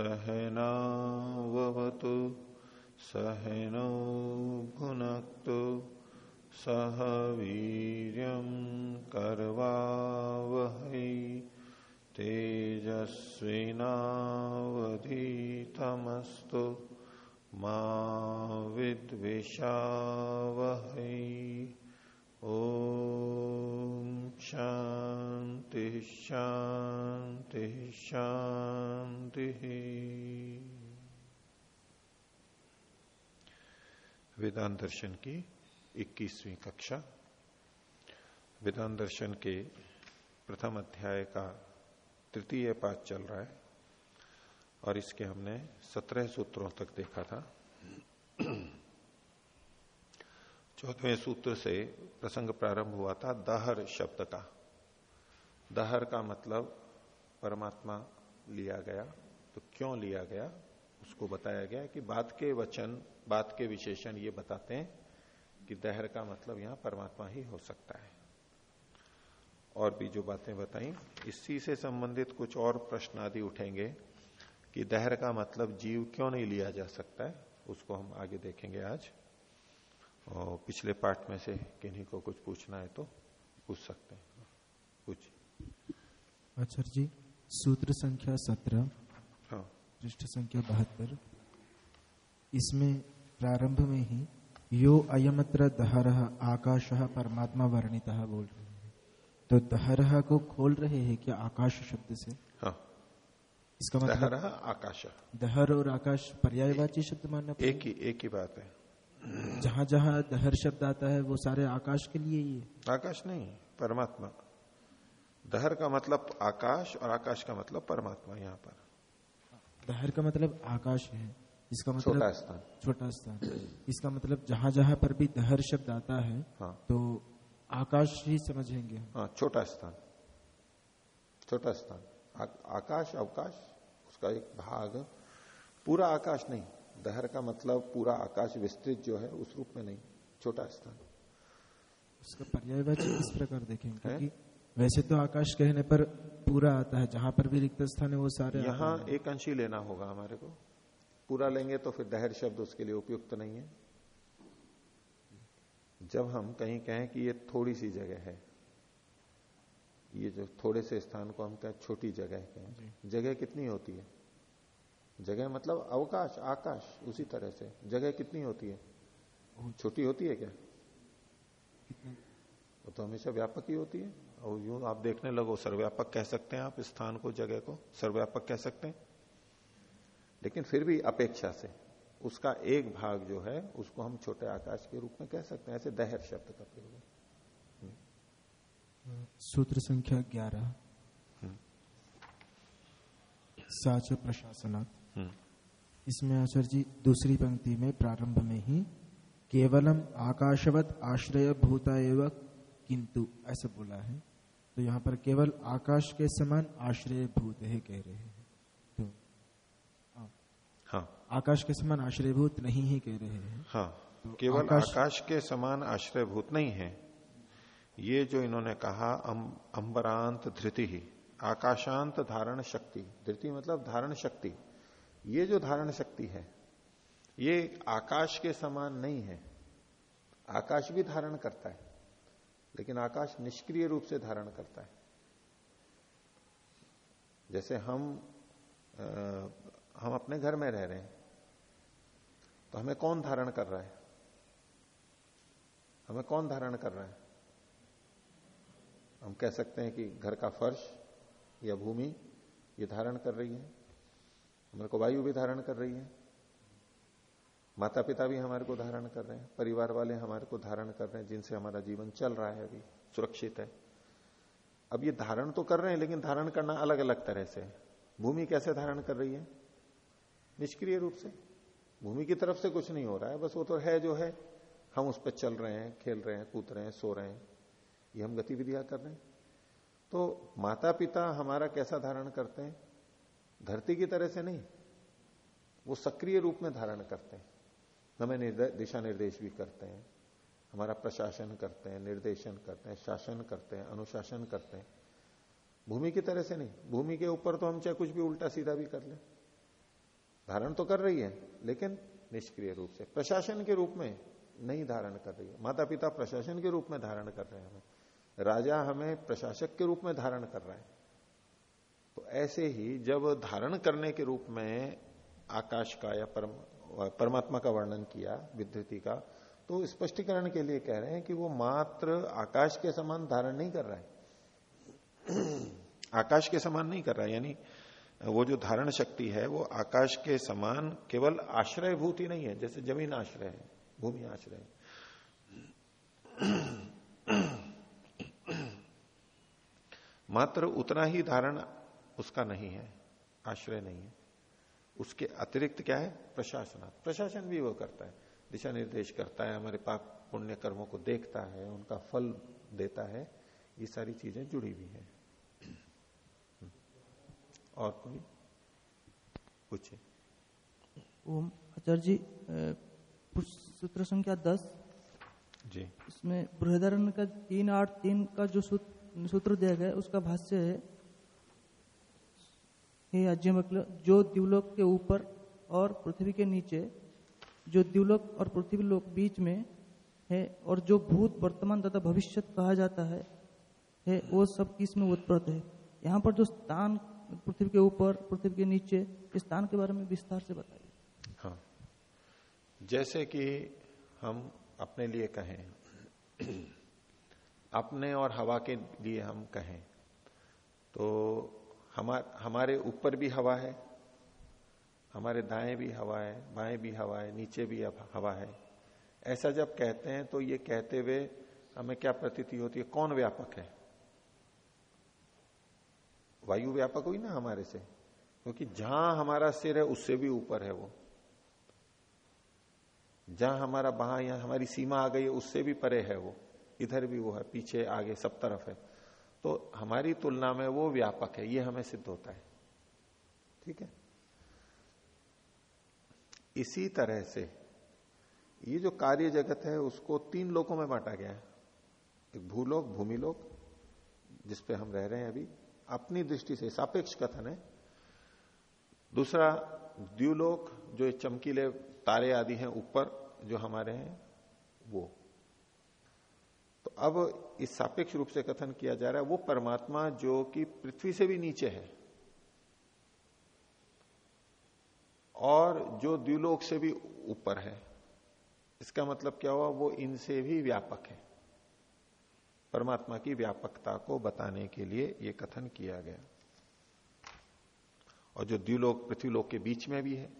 सहनावतु सहनौ भुनक्तु सह वीर्यं कर्वावहै तेजस्विनावधीतमस्तु मा विद्विषावहै। ॐ शान्ति शान्ति शान्तिः। वेदांत दर्शन की 21वीं कक्षा। वेदांत दर्शन के प्रथम अध्याय का तृतीय पाठ चल रहा है और इसके हमने सत्रह सूत्रों तक देखा था। चौथवें सूत्र से प्रसंग प्रारंभ हुआ था, दहर शब्द का। दहर का मतलब परमात्मा लिया गया तो क्यों लिया गया? उसको बताया गया कि बात के वचन, बात के विशेषण ये बताते हैं कि दहर का मतलब यहाँ परमात्मा ही हो सकता है। और भी जो बातें बताई, इसी से संबंधित कुछ और प्रश्न आदि उठेंगे कि दहर का मतलब जीव क्यों नहीं लिया जा सकता है, उसको हम आगे देखेंगे आज। और पिछले पाठ में से किन्हीं को कुछ पूछना है तो पूछ सकते हैं। कुछ अच्छा जी। सूत्र संख्या सत्रह हाँ। पृष्ठ संख्या बहत्तर इसमें प्रारंभ में ही यो अयमत्र दहर आकाश परमात्मा वर्णित बोल रहे हैं। तो दहर को खोल रहे हैं क्या आकाश शब्द से? हाँ। इसका दहर मतलब आकाश। दहर और आकाश पर्यायवाची शब्द मानना एक ही एक ही बात है। जहाँ जहाँ दहर शब्द आता है वो सारे आकाश के लिए ही है। आकाश नहीं परमात्मा। दहर का मतलब आकाश और आकाश का मतलब परमात्मा यहाँ पर। दहर का मतलब आकाश है इसका मतलब छोटा स्थान। छोटा स्थान। इसका मतलब जहाँ जहाँ पर भी दहर शब्द आता है हाँ। तो आकाश ही समझेंगे हाँ छोटा स्थान। छोटा स्थान। आ, आकाश अवकाश उसका एक भाग। पूरा आकाश नहीं। दहर का मतलब पूरा आकाश विस्तृत जो है उस रूप में नहीं। छोटा स्थान। उसका पर्यायवाची किस प्रकार देखेंगे वैसे तो आकाश कहने पर पूरा आता है जहाँ पर भी रिक्त स्थान है वो सारे यहाँ। एक अंशी लेना होगा हमारे को। पूरा लेंगे तो फिर दहर शब्द उसके लिए उपयुक्त नहीं है। जब हम कहीं कहें कि ये थोड़ी सी जगह है ये जो थोड़े से स्थान को हम कहें छोटी जगह कहें जगह कितनी होती है? जगह मतलब अवकाश आकाश उसी तरह से। जगह कितनी होती है? छोटी होती है क्या? वो तो हमेशा व्यापक ही होती है। और यूँ आप देखने लगो सर्वव्यापक कह सकते हैं आप स्थान को जगह को सर्वव्यापक कह सकते हैं। लेकिन फिर भी अपेक्षा से उसका एक भाग जो है उसको हम छोटे आकाश के रूप में कह सकते हैं ऐसे दहर शब्द का प्रयोग है। सूत्र संख्या ग्यारह। हम्म। साच प्रशासनात् हम्म, इसमें आचार्य जी दूसरी पंक्ति में प्रारंभ में ही केवलम आकाशवत आश्रय भूता एवं किंतु ऐसा बोला है। तो यहाँ पर केवल आकाश के समान आश्रय भूत है कह रहे हैं। तो हाँ। आकाश के समान आश्रयभूत नहीं ही कह रहे हैं। हाँ। तो केवल आकाश- आकाश के समान आश्रयभूत नहीं है। ये जो इन्होंने कहा अम, अंबरांत धृति ही। आकाशांत धारण शक्ति। धृति मतलब धारण शक्ति। ये जो धारण शक्ति है ये आकाश के समान नहीं है। आकाश भी धारण करता है। लेकिन आकाश निष्क्रिय रूप से धारण करता है। जैसे हम अ, हम अपने घर में रह रहे हैं तो हमें कौन धारण कर रहा है? हमें कौन धारण कर रहा है? हम कह सकते हैं कि घर का फर्श या भूमि ये धारण कर रही है हमारे को वायु भी धारण कर रही है। माता पिता भी हमारे को धारण कर रहे हैं, परिवार वाले हमारे को धारण कर रहे हैं, जिनसे हमारा जीवन चल रहा है अभी, सुरक्षित है। अब ये धारण तो कर रहे हैं, लेकिन धारण करना अलग अलग तरह से है। भूमि कैसे धारण कर रही है? निष्क्रिय रूप से। भूमि की तरफ़ से कुछ नहीं हो रहा है, बस वो तो है जो है। हम उस पर चल रहे हैं, खेल रहे हैं, कूद रहे हैं, सो रहे हैं। ये हम गतिविधियाँ कर रहे हैं। तो माता पिता हमारा कैसा धारण करते हैं? धरती की तरह से नहीं। वो सक्रिय रूप में धारण करते हैं। हमें निर्दे- दिशा निर्देश भी करते हैं। हमारा प्रशासन करते हैं, निर्देशन करते हैं, शासन करते हैं, अनुशासन करते हैं। भूमि की तरह से नहीं। भूमि के ऊपर तो हम चाहे कुछ भी उल्टा सीधा भी कर ले। धारण तो कर रही है, लेकिन निष्क्रिय रूप से। प्रशासन के रूप में नहीं धारण कर रही है। माता पिता प्रशासन के रूप में धारण कर रहे हैं हमें। राजा हमें प्रशासक के रूप में धारण कर रहा है। तो ऐसे ही जब धारण करने के रूप में आकाश का या परम परमात्मा का वर्णन किया, विद्युति का तो स्पष्टीकरण के लिए कह रहे हैं कि वो मात्र आकाश के समान धारण नहीं कर रहा है। आकाश के समान नहीं कर रहा है, यानी वो जो धारण शक्ति है, वो आकाश के समान केवल आश्रय ही नहीं है, जैसे ज़मीन आश्रय है, भूमि आश्रय है। मात्र उतना ही धारण उसका नहीं है, आश्रय नहीं है। उसके अतिरिक्त क्या है? प्रशासन। प्रशासन भी वो करता है। दिशा निर्देश करता है हमारे पाप पुण्य कर्मों को देखता है उनका फल देता है। ये सारी चीज़ें जुड़ी हुई है। और कोई पूछे? ओम आचार्य जी सूत्र संख्या दस। जी। इसमें बृहदारण्य का तीन आठ तीन का जो सूत्र दिया गया उसका भाष्य है हे अज्ञमकल, जो द्यूलोक के ऊपर और पृथ्वी के नीचे, जो द्यूलोक और पृथ्वी लोक बीच में है और जो भूत वर्तमान तथा भविष्य कहा जाता है है, वो सब किसमें उत्पन्न है? यहाँ पर जो स्थान पृथ्वी के ऊपर, पृथ्वी के नीचे स्थान के बारे में विस्तार से बताइए। हाँ। जैसे कि हम अपने लिए कहें, अपने और हवा के लिए हम कहें तो हमार, हमारे ऊपर भी हवा है हमारे दाएँ भी हवा है बाएँ भी हवा है नीचे भी हवा है। ऐसा जब कहते हैं तो ये कहते हुए हमें क्या प्रतीति होती है? कौन व्यापक है? वायु व्यापक हुई ना हमारे से? क्योंकि जहाँ हमारा सिर है उससे भी ऊपर है वो। जहाँ हमारा बाह या हमारी सीमा आ गई है उससे भी परे है वो। इधर भी वो है पीछे आगे सब तरफ़ है। तो हमारी तुलना में वो व्यापक है, ये हमें सिद्ध होता है। ठीक है? इसी तरह से ये जो कार्य जगत है, उसको तीन लोकों में बांटा गया है। एक भूलोक, भूमिलोक जिसपे हम रह रहे हैं अभी, अपनी दृष्टि से, सापेक्ष कथन है। दूसरा द्व्यूलोक जो चमकीले तारे आदि हैं ऊपर, जो हमारे हैं, वो। अब इस सापेक्ष रूप से कथन किया जा रहा है, वो परमात्मा जो कि पृथ्वी से भी नीचे है और जो द्व्यूलोक से भी ऊपर है। इसका मतलब क्या हुआ? वो इनसे भी व्यापक है। परमात्मा की व्यापकता को बताने के लिए यह कथन किया गया। और जो द्विलोक, पृथ्वीलोक के बीच में भी है।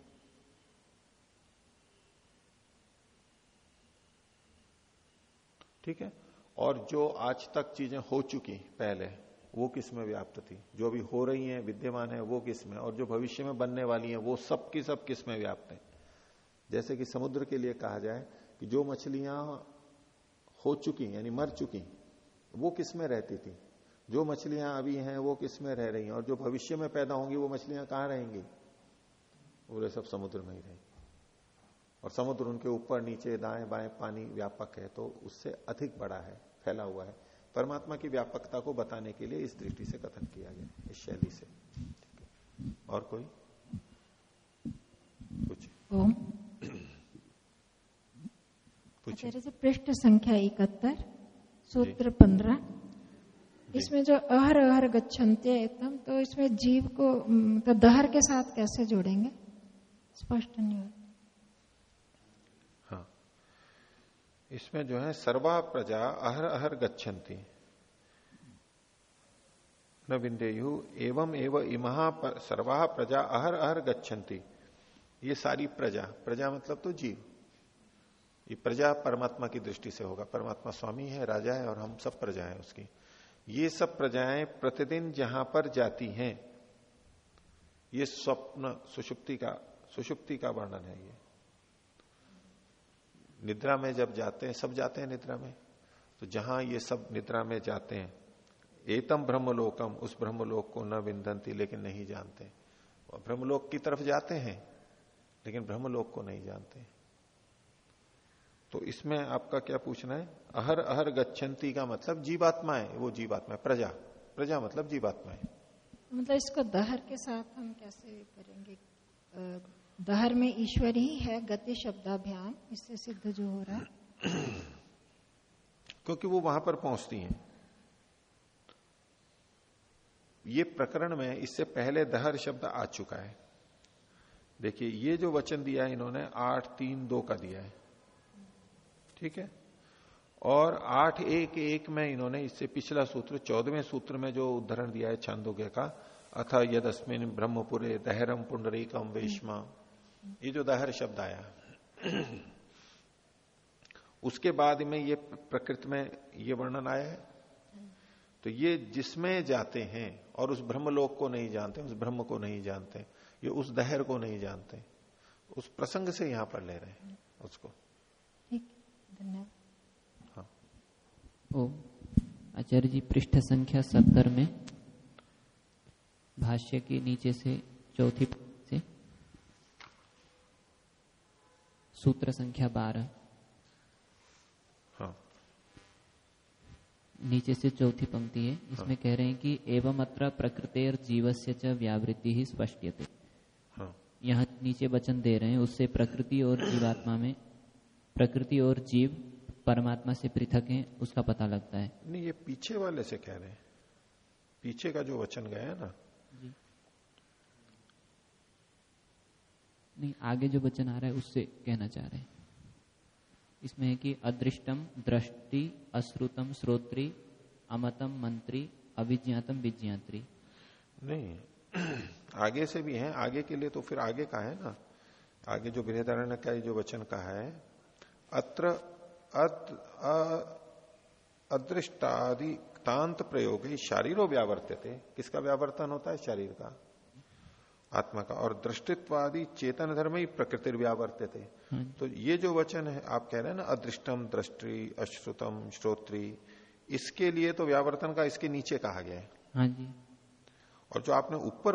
ठीक है? और जो आज तक चीज़ें हो चुकी पहले, वो किसमें व्याप्त थी? जो अभी हो रही हैं, विद्यमान है, वो किसमें? और जो भविष्य में बनने वाली हैं, वो सब की सब किसमें व्याप्त है? जैसे कि समुद्र के लिए कहा जाए कि जो मछलियाँ हो चुकी यानी मर चुकी वो किसमें रहती थी? जो मछलियाँ अभी हैं, वो किसमें रह रही हैं? और जो भविष्य में पैदा होंगी, वो मछलियाँ कहाँ रहेंगी? पूरे सब समुद्र में ही रहेंगी। और समुद्र उनके ऊपर नीचे दाएँ बाएँ पानी व्यापक है तो उससे अधिक बड़ा है फैला हुआ है। परमात्मा की व्यापकता को बताने के लिए इस दृष्टि से कथन किया गया इस शैली से। और कोई? कुछ? ओम। से पृष्ठ संख्या इकहत्तर सूत्र पंद्रह। इसमें जो अहर अहर गच्छन्ते एकदम तो इसमें जीव को तो दहर के साथ कैसे जोड़ेंगे? स्पष्ट नहीं होता। इसमें जो है सर्वा प्रजा अहर अहर गच्छन्ति। न बिंदेयु एवं एवं इमहा सर्वा प्रजा अहर अहर गच्छन्ति। ये सारी प्रजा प्रजा मतलब तो जीव। ये प्रजा परमात्मा की दृष्टि से होगा। परमात्मा स्वामी है, राजा है और हम सब प्रजा है उसकी। ये सब प्रजाएँ प्रतिदिन जहाँ पर जाती हैं, ये स्वप्न, सुषुप्ति का सुषुप्ति का वर्णन है ये। निद्रा में जब जाते हैं, सब जाते हैं निद्रा में? तो जहाँ ये सब निद्रा में जाते हैं, एतम ब्रह्मलोकम, उस ब्रह्मलोक को न विंदंती, लेकिन नहीं जानते। ब्रह्मलोक की तरफ़ जाते हैं, लेकिन ब्रह्मलोक को नहीं जानते। तो इसमें आपका क्या पूछना है? अहर अहर गच्छन्ति का मतलब जीवात्मा है, वो जीवात्मा है, प्रजा। प्रजा मतलब जीवात्मा है। मतलब इसको दहर के साथ हम कैसे करेंगे? दहर में ईश्वर ही है गति शब्दाभ्याम, इससे सिद्ध जो हो रहा है। क्योंकि वो वहाँ पर पहुँचती हैं। ये प्रकरण में इससे पहले दहर शब्द आ चुका है। देखिए, ये जो वचन दिया है इन्होंने, आठ तीन दो का दिया है। ठीक है? और आठ एक एक में इन्होंने इससे पिछला सूत्र, चौदहवें सूत्र में जो उदाहरण दिया है, छांदोग्य का, अथ यदस्मिन ब्रह्मपुरे दहरम पुंडरीकम वेशमा ये जो दहर शब्द आया उसके बाद में ये प्रकृति में ये वर्णन आया है। तो ये जिसमें जाते हैं और उस ब्रह्मलोक को नहीं जानते उस ब्रह्म को नहीं जानते ये उस दहर को नहीं जानते उस प्रसंग से यहाँ पर ले रहे हैं उसको। ठीक धन्यवाद। ओम आचार्य जी पृष्ठ संख्या सत्तर में भाष्य के नीचे से चौथी पंक्ति से सूत्र संख्या बारह। हाँ। नीचे से चौथी पंक्ति है। इसमें कह रहे हैं कि एवं अत्र प्रकृतेर जीवस्य च व्यावृत्ति ही स्पष्टते हाँ। यहाँ नीचे वचन दे रहे हैं उससे प्रकृति और जीवात्मा में प्रकृति और जीव परमात्मा से पृथक हैं उसका पता लगता है। नहीं ये पीछे वाले से कह रहे हैं। पीछे का जो वचन गया है ना नहीं, आगे जो वचन आ रहा है, उससे कहना चाह रहे हैं। इसमें है कि अदृष्टम, दृष्टि, अश्रुतम, श्रोत्री, अमतम, मंत्री अभिज्ञातम विज्ञात्री। नहीं, आगे से भी है, आगे के लिए तो फिर आगे का है ना? आगे जो बृहदारण्य का जो वचन कहा है, अत्र अद- अदृष्टादि, तांत प्रयोग शारीरो व्यावर्त्यते किसका व्यावर्तन होता है? शरीर का। आत्मा का। और दृष्टित्वादि चेतन धर्म ही प्रकृति व्यावर्त्यते थे। तो ये जो वचन है आप कह रहे हैं ना अदृष्टम दृष्टि अश्रुतम श्रोत्री इसके लिए तो व्यावर्तन का इसके नीचे कहा गया है। हाँ जी। और जो आपने ऊपर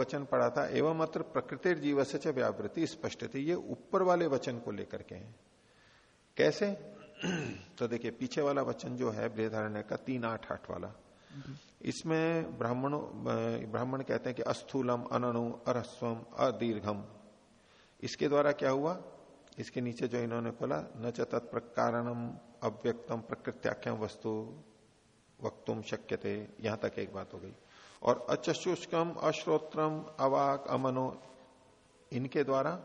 वचन पढ़ा था एवं मात्र प्रकृति जीव से व्यावृत्ति स्पष्ट थी। ये ऊपर वाले वचन को लेकर के है। कैसे? तो देखिए पीछे वाला वचन जो है बृहधारण्य का तीन आठ आठ वाला। इसमें ब्राह्मणों ब्राह्मण कहते हैं कि अस्थूलम, अनणु, अरस्वम, अदीर्घम। इसके द्वारा क्या हुआ? इसके नीचे जो इन्होंने खोला, न च तत्प्रकारणम अव्यक्तम प्रकृत्याख्यम वस्तु वक्तुम शक्यते। यहाँ तक एक बात हो गई। और अचशुष्कम, अश्रोत्रम, अवाक, अमनो, इनके द्वारा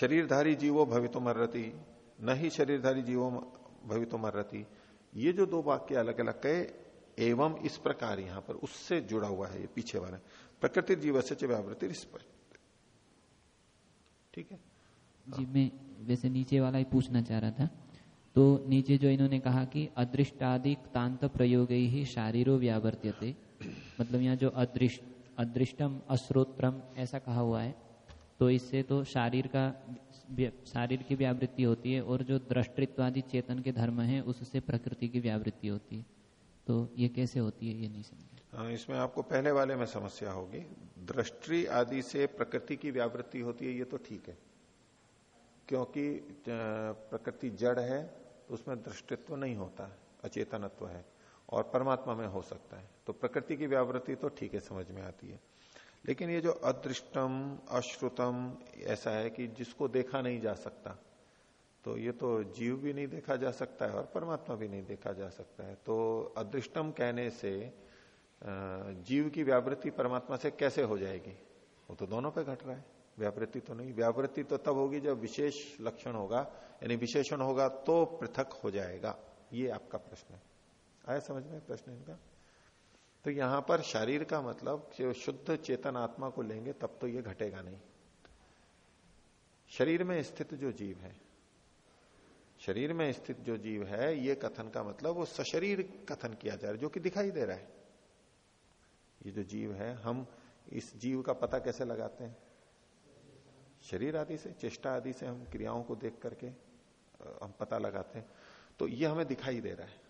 शरीरधारी जीवो भवितो मर्रति न ही शरीरधारी जीवो भवितो मर्रति ये जो दो वाक्य अलग अलग कहे, एवं इस प्रकार यहाँ पर उससे जुड़ा हुआ है, ये पीछे वाला। प्रकृति जीव से व्यावृत्ति ठीक है? जी, मैं वैसे नीचे वाला ही पूछना चाह रहा था। तो नीचे जो इन्होंने कहा कि अदृष्टादि तांत प्रयोग ही शारीरो व्यावर्त्यते। मतलब यहाँ जो अदृष्ट, अदृष्टम अश्रोत्रम ऐसा कहा हुआ है। तो इससे तो शारीर का शारीर की व्यावृत्ति होती है और जो दृष्टित्वादि चेतन के धर्म है उससे प्रकृति की व्यावृत्ति होती है। तो ये कैसे होती है ये नहीं समझ हाँ, इसमें आपको पहले वाले में समस्या होगी। दृष्टि आदि से प्रकृति की व्यावृत्ति होती है ये तो ठीक है। क्योंकि प्रकृति जड़ है तो उसमें दृष्टित्व नहीं होता अचेतनत्व है और परमात्मा में हो सकता है। तो प्रकृति की व्यावृत्ति तो ठीक है समझ में आती है। लेकिन ये जो अदृष्टम, अश्रुतम, ऐसा है कि जिसको देखा नहीं जा सकता तो ये तो जीव भी नहीं देखा जा सकता है और परमात्मा भी नहीं देखा जा सकता है। तो अदृष्टम कहने से जीव की व्यावृत्ति परमात्मा से कैसे हो जाएगी? वो तो दोनों पे घट रहा है। व्यावृत्ति तो नहीं, व्यावृत्ति तो तब होगी जब विशेष लक्षण होगा, यानी विशेषण होगा तो पृथक हो जाएगा। ये आपका प्रश्न है। आया समझ में प्रश्न इनका? तो यहाँ पर शरीर का मतलब शुद्ध चेतन आत्मा को लेंगे, तब तो ये घटेगा नहीं। शरीर में स्थित जो जीव है, शरीर में स्थित जो जीव है, ये कथन का मतलब वो सशरीर कथन किया जा रहा है, जो कि दिखाई दे रहा है। ये जो जीव है, हम इस जीव का पता कैसे लगाते हैं? शरीर आदि से, चेष्टा आदि से हम क्रियाओं को देख करके हम पता लगाते हैं। तो ये हमें दिखाई दे रहा है,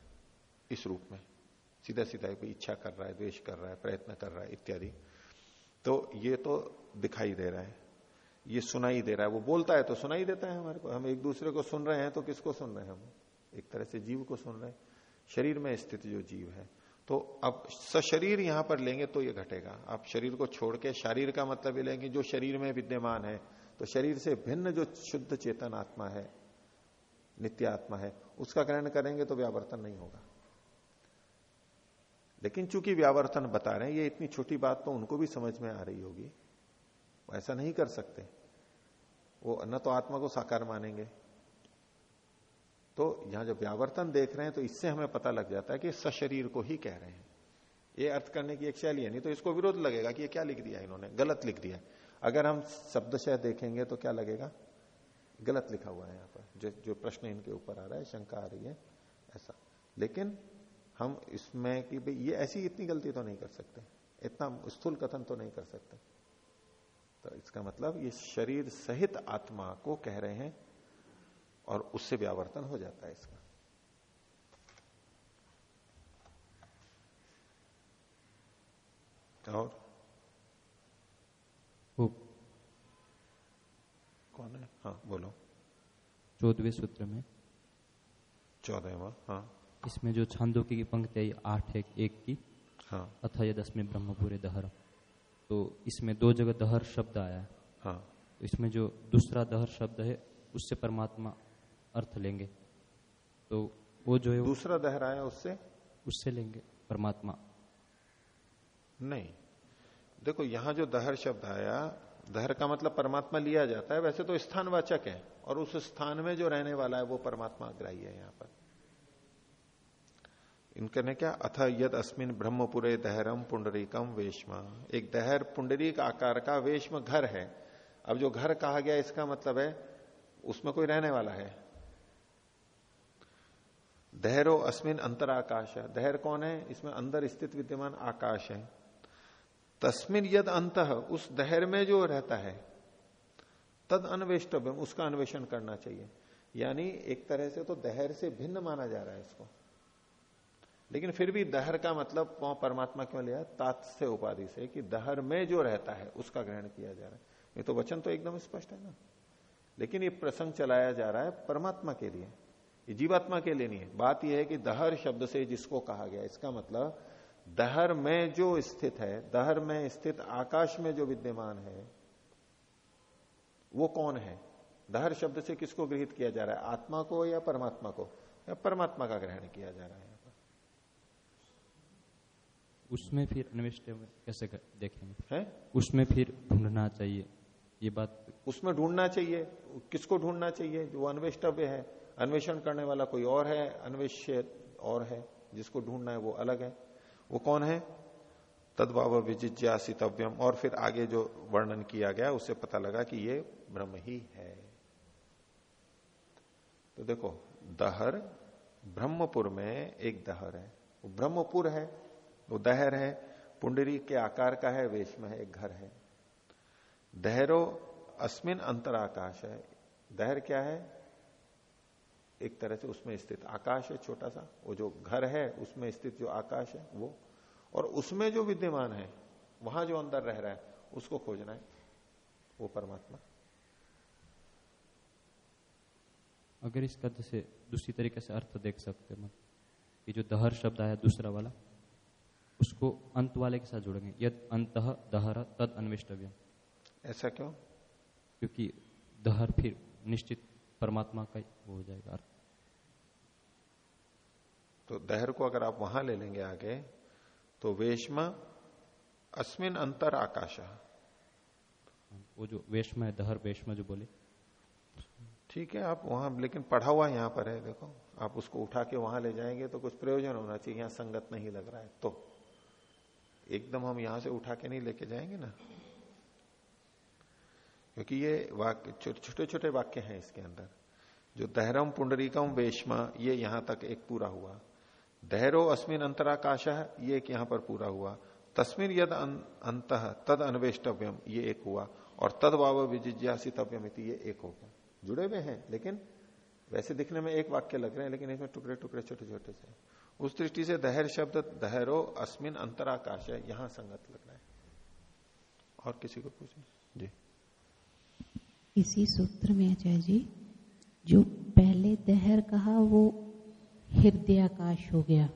इस रूप में। सीधा सीधा कोई इच्छा कर रहा है, द्वेष कर रहा है, प्रयत्न कर रहा है, इत्यादि। तो ये तो दिखाई दे रहा है। ये सुनाई दे रहा है। वो बोलता है तो सुनाई देता है हमारे को। हम एक दूसरे को सुन रहे हैं तो किसको सुन रहे हैं हम? एक तरह से जीव को सुन रहे हैं। शरीर में स्थित जो जीव है। तो अब सशरीर यहाँ पर लेंगे तो ये घटेगा। आप शरीर को छोड़ के शरीर का मतलब ये लेंगे, जो शरीर में विद्यमान है तो शरीर से भिन्न जो शुद्ध चेतन आत्मा है, नित्य आत्मा है, उसका ग्रहण करेंगे तो व्यावर्तन नहीं होगा। लेकिन चूँकि व्यावर्तन बता रहे हैं, ये इतनी छोटी बात तो उनको भी समझ में आ रही होगी। वो ऐसा नहीं कर सकते। वो न तो आत्मा को साकार मानेंगे। तो यहाँ जब व्यावर्तन देख रहे हैं तो इससे हमें पता लग जाता है कि सशरीर को ही कह रहे हैं। ये अर्थ करने की एक शैली है, नहीं तो इसको विरोध लगेगा कि ये क्या लिख दिया इन्होंने? गलत लिख दिया। अगर हम शब्दशय देखेंगे तो क्या लगेगा? गलत लिखा हुआ है यहाँ पर। जो जो प्रश्न इनके ऊपर आ रहा है, शंका आ रही है, ऐसा। लेकिन हम इसमें कि भाई ये ऐसी इतनी गलती तो नहीं कर सकते इतना स्थूल कथन तो नहीं कर सकते। तो इसका मतलब ये शरीर सहित आत्मा को कह रहे हैं और उससे व्यावर्तन हो जाता है इसका। और? कौन है? हाँ बोलो। चौदहवें सूत्र में। चौदहवा हाँ। इसमें जो छांदों की पंक्ति आई आठ एक, एक की। हाँ। अथा ये दसवें ब्रह्मपुरे दहर। तो इसमें दो जगह दहर शब्द आया है। हाँ। तो इसमें जो दूसरा दहर शब्द है उससे परमात्मा अर्थ लेंगे। तो वो जो है दूसरा दहर आया उससे? उससे लेंगे परमात्मा। नहीं। देखो यहाँ जो दहर शब्द आया दहर का मतलब परमात्मा लिया जाता है। वैसे तो स्थानवाचक है और उस स्थान में जो रहने वाला है वो परमात्मा अग्राही है यहाँ पर। इनके ने क्या? अथ यद अस्मिन ब्रह्मपुरे दहरम पुंडरीकम वेशमा। एक दहर पुंडरीक आकार का वेशम घर है। अब जो घर कहा गया, इसका मतलब है, उसमें कोई रहने वाला है। दहरो अस्मिन अंतर आकाश है। दहर कौन है? इसमें अंदर स्थित विद्यमान आकाश है। तस्मिन यद अंत, उस दहर में जो रहता है, तद अन्वेष्टव्य उसका अन्वेषण करना चाहिए। यानी एक तरह से तो दहर से भिन्न माना जा रहा है इसको। लेकिन फिर भी दहर का मतलब परमात्मा क्यों लिया? तात्स्य उपाधि से, कि दहर में जो रहता है, उसका ग्रहण किया जा रहा है। ये तो वचन तो एकदम स्पष्ट है ना। लेकिन ये प्रसंग चलाया जा रहा है परमात्मा के लिए। ये जीवात्मा के लिए नहीं है। बात यह है कि दहर शब्द से जिसको कहा गया, इसका मतलब दहर में जो स्थित है, दहर में स्थित आकाश में जो विद्यमान है, वो कौन है? दहर शब्द से किसको गृहित किया जा रहा है? आत्मा को या परमात्मा को? या परमात्मा का ग्रहण किया जा रहा है। उसमें फिर अन्वेष्ट कैसे कर- देखेंगे। है? उसमें फिर ढूंढना चाहिए ये बात। उसमें ढूंढना चाहिए किसको ढूंढना चाहिए जो अन्वेष्टव्य है अन्वेषण करने वाला कोई और है अन्वेष्य और है जिसको ढूंढना है वो अलग है। वो कौन है? तदभाव विजिज्ञासितव्यम। और फिर आगे जो वर्णन किया गया उससे पता लगा कि ये ब्रह्म ही है। तो देखो दहर ब्रह्मपुर में एक दहर है। वो ब्रह्मपुर है वो दहर है, पुंडरी के आकार का है वेश में है, एक घर है। दहरो अस्मिन अंतराकाश है। दहर क्या है? एक तरह से उसमें स्थित आकाश है, छोटा सा। वो जो घर है, उसमें स्थित जो आकाश है, वो। और उसमें जो विद्यमान है, वहाँ जो अंदर रह रहा है, उसको खोजना है, वो परमात्मा। अगर इसका जैसे दूसरी तरीके से अर्थ देख सकते हैं मतलब ये जो दहर शब्द आया दूसरा वाला उसको अंत वाले के साथ जोड़ेंगे। यद अंत दहर तद अन्वेष्टव्यम। ऐसा क्यों? क्योंकि दहर फिर निश्चित परमात्मा का वो हो जाएगा। अर्थ तो दहर को अगर आप वहाँ ले लेंगे आगे तो वेशमा अस्मिन अंतर आकाश। वो जो वेशम है दहर वेशम जो बोले। ठीक है आप वहाँ लेकिन पढ़ा हुआ यहाँ पर है देखो। आप उसको उठा के वहाँ ले जाएँगे तो कुछ प्रयोजन होना चाहिए यहाँ संगत नहीं लग रहा है। तो एकदम हम यहाँ से उठा के नहीं लेके जाएँगे ना? क्योंकि ये वाक्य छोटे छोटे वाक्य हैं इसके अंदर। जो दहरम पुंडरीकम वेशमा, ये यहाँ तक एक पूरा हुआ। दहरो अस्मिन अंतराकाश, ये एक यहाँ पर पूरा हुआ। तस्मिन यद अंत, तद अन्वेष्टव्यम, ये एक हुआ। और तद वाव विजिज्ञासितव्यम ये एक हो गया। जुड़े हुए हैं, लेकिन वैसे दिखने में एक वाक्य लग रहे हैं, लेकिन इसमें टुकड़े टुकड़े छोटे छोटे से। उस दृष्टि से दहर शब्द दहरो अस्मिन अंतराकाश है, यहाँ संगत लग रहा है। और किसी को पूछे? जी। इसी सूत्र में आचार्य जी, जो पहले दहर कहा, वो हृदयाकाश हो गया।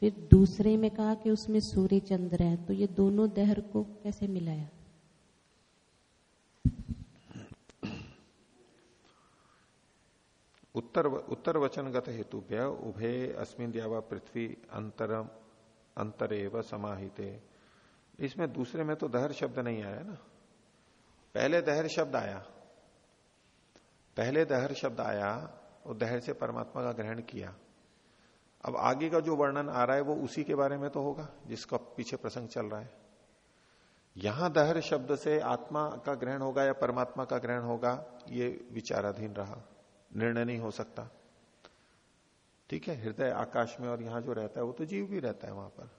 फिर दूसरे में कहा कि उसमें सूर्य चंद्र है तो ये दोनों दहर को कैसे मिलाया? उत्तर उत्तर वचनगत हेतुभ्य उभे अस्मिन द्यावा पृथ्वी अंतरम अंतरेव समाहिते। इसमें दूसरे में तो दहर शब्द नहीं आया ना। पहले दहर शब्द आया। पहले दहर शब्द आया और दहर से परमात्मा का ग्रहण किया। अब आगे का जो वर्णन आ रहा है वो उसी के बारे में तो होगा, जिसका पीछे प्रसंग चल रहा है। यहाँ दहर शब्द से आत्मा का ग्रहण होगा या परमात्मा का ग्रहण होगा, ये विचाराधीन रहा। निर्णय नहीं हो सकता। ठीक है, हृदय आकाश में और यहाँ जो रहता है, वो तो जीव भी रहता है वहाँ पर।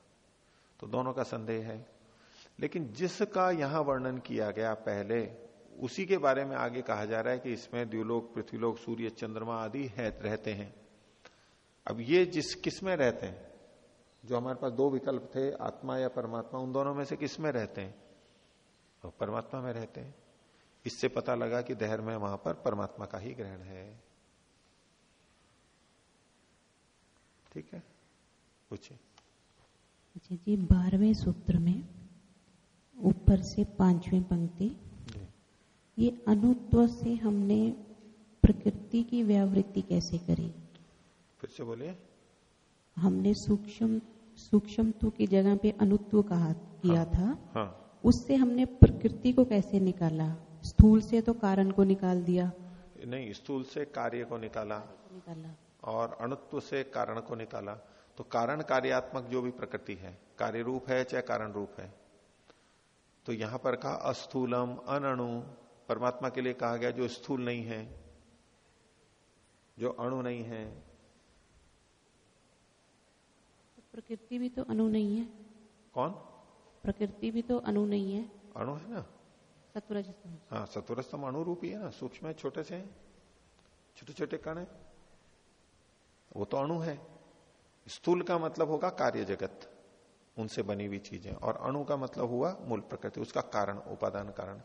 तो दोनों का संदेह है। लेकिन जिसका यहाँ वर्णन किया गया पहले, उसी के बारे में आगे कहा जा रहा है कि इसमें द्व्यूलोक पृथ्वीलोक, सूर्य, चंद्रमा आदि है, रहते हैं। अब ये जिस किसमें रहते हैं? जो हमारे पास दो विकल्प थे, आत्मा या परमात्मा, उन दोनों में से किसमें रहते हैं? तो परमात्मा में रहते हैं। इससे पता लगा कि दहर में वहाँ पर परमात्मा का ही ग्रहण है। ठीक है? पूछिए। अच्छा जी बारहवें सूत्र में ऊपर से पाँचवें पंक्ति। ये अनुत्व से हमने प्रकृति की व्यावृत्ति कैसे करी? फिर से बोलिए। हमने सूक्ष्म सूक्ष्म की जगह पे अनुत्व कहा किया हाँ, था। हाँ। उससे हमने प्रकृति को कैसे निकाला? स्थूल से तो कारण को निकाल दिया। नहीं स्थूल से कार्य को निकाला निकाला। और अणुत्व से कारण को निकाला। तो कारण कार्यात्मक जो भी प्रकृति है कार्य रूप है चाहे कारण रूप है। तो यहाँ पर कहा अस्थूलम अनणु। परमात्मा के लिए कहा गया जो स्थूल नहीं है जो अणु नहीं है। प्रकृति भी तो अणु नहीं है। कौन? प्रकृति भी तो अणु नहीं है। अणु है ना? सतुरज हाँ। सतुरस्तम अणु रूप ही है ना, सूक्ष्म है, छोटे से छोटे छोटे कण है। वो तो अणु है। स्थूल का मतलब होगा कार्य जगत, उनसे बनी हुई चीज़ें। और अणु का मतलब हुआ मूल प्रकृति, उसका कारण, उपादान कारण।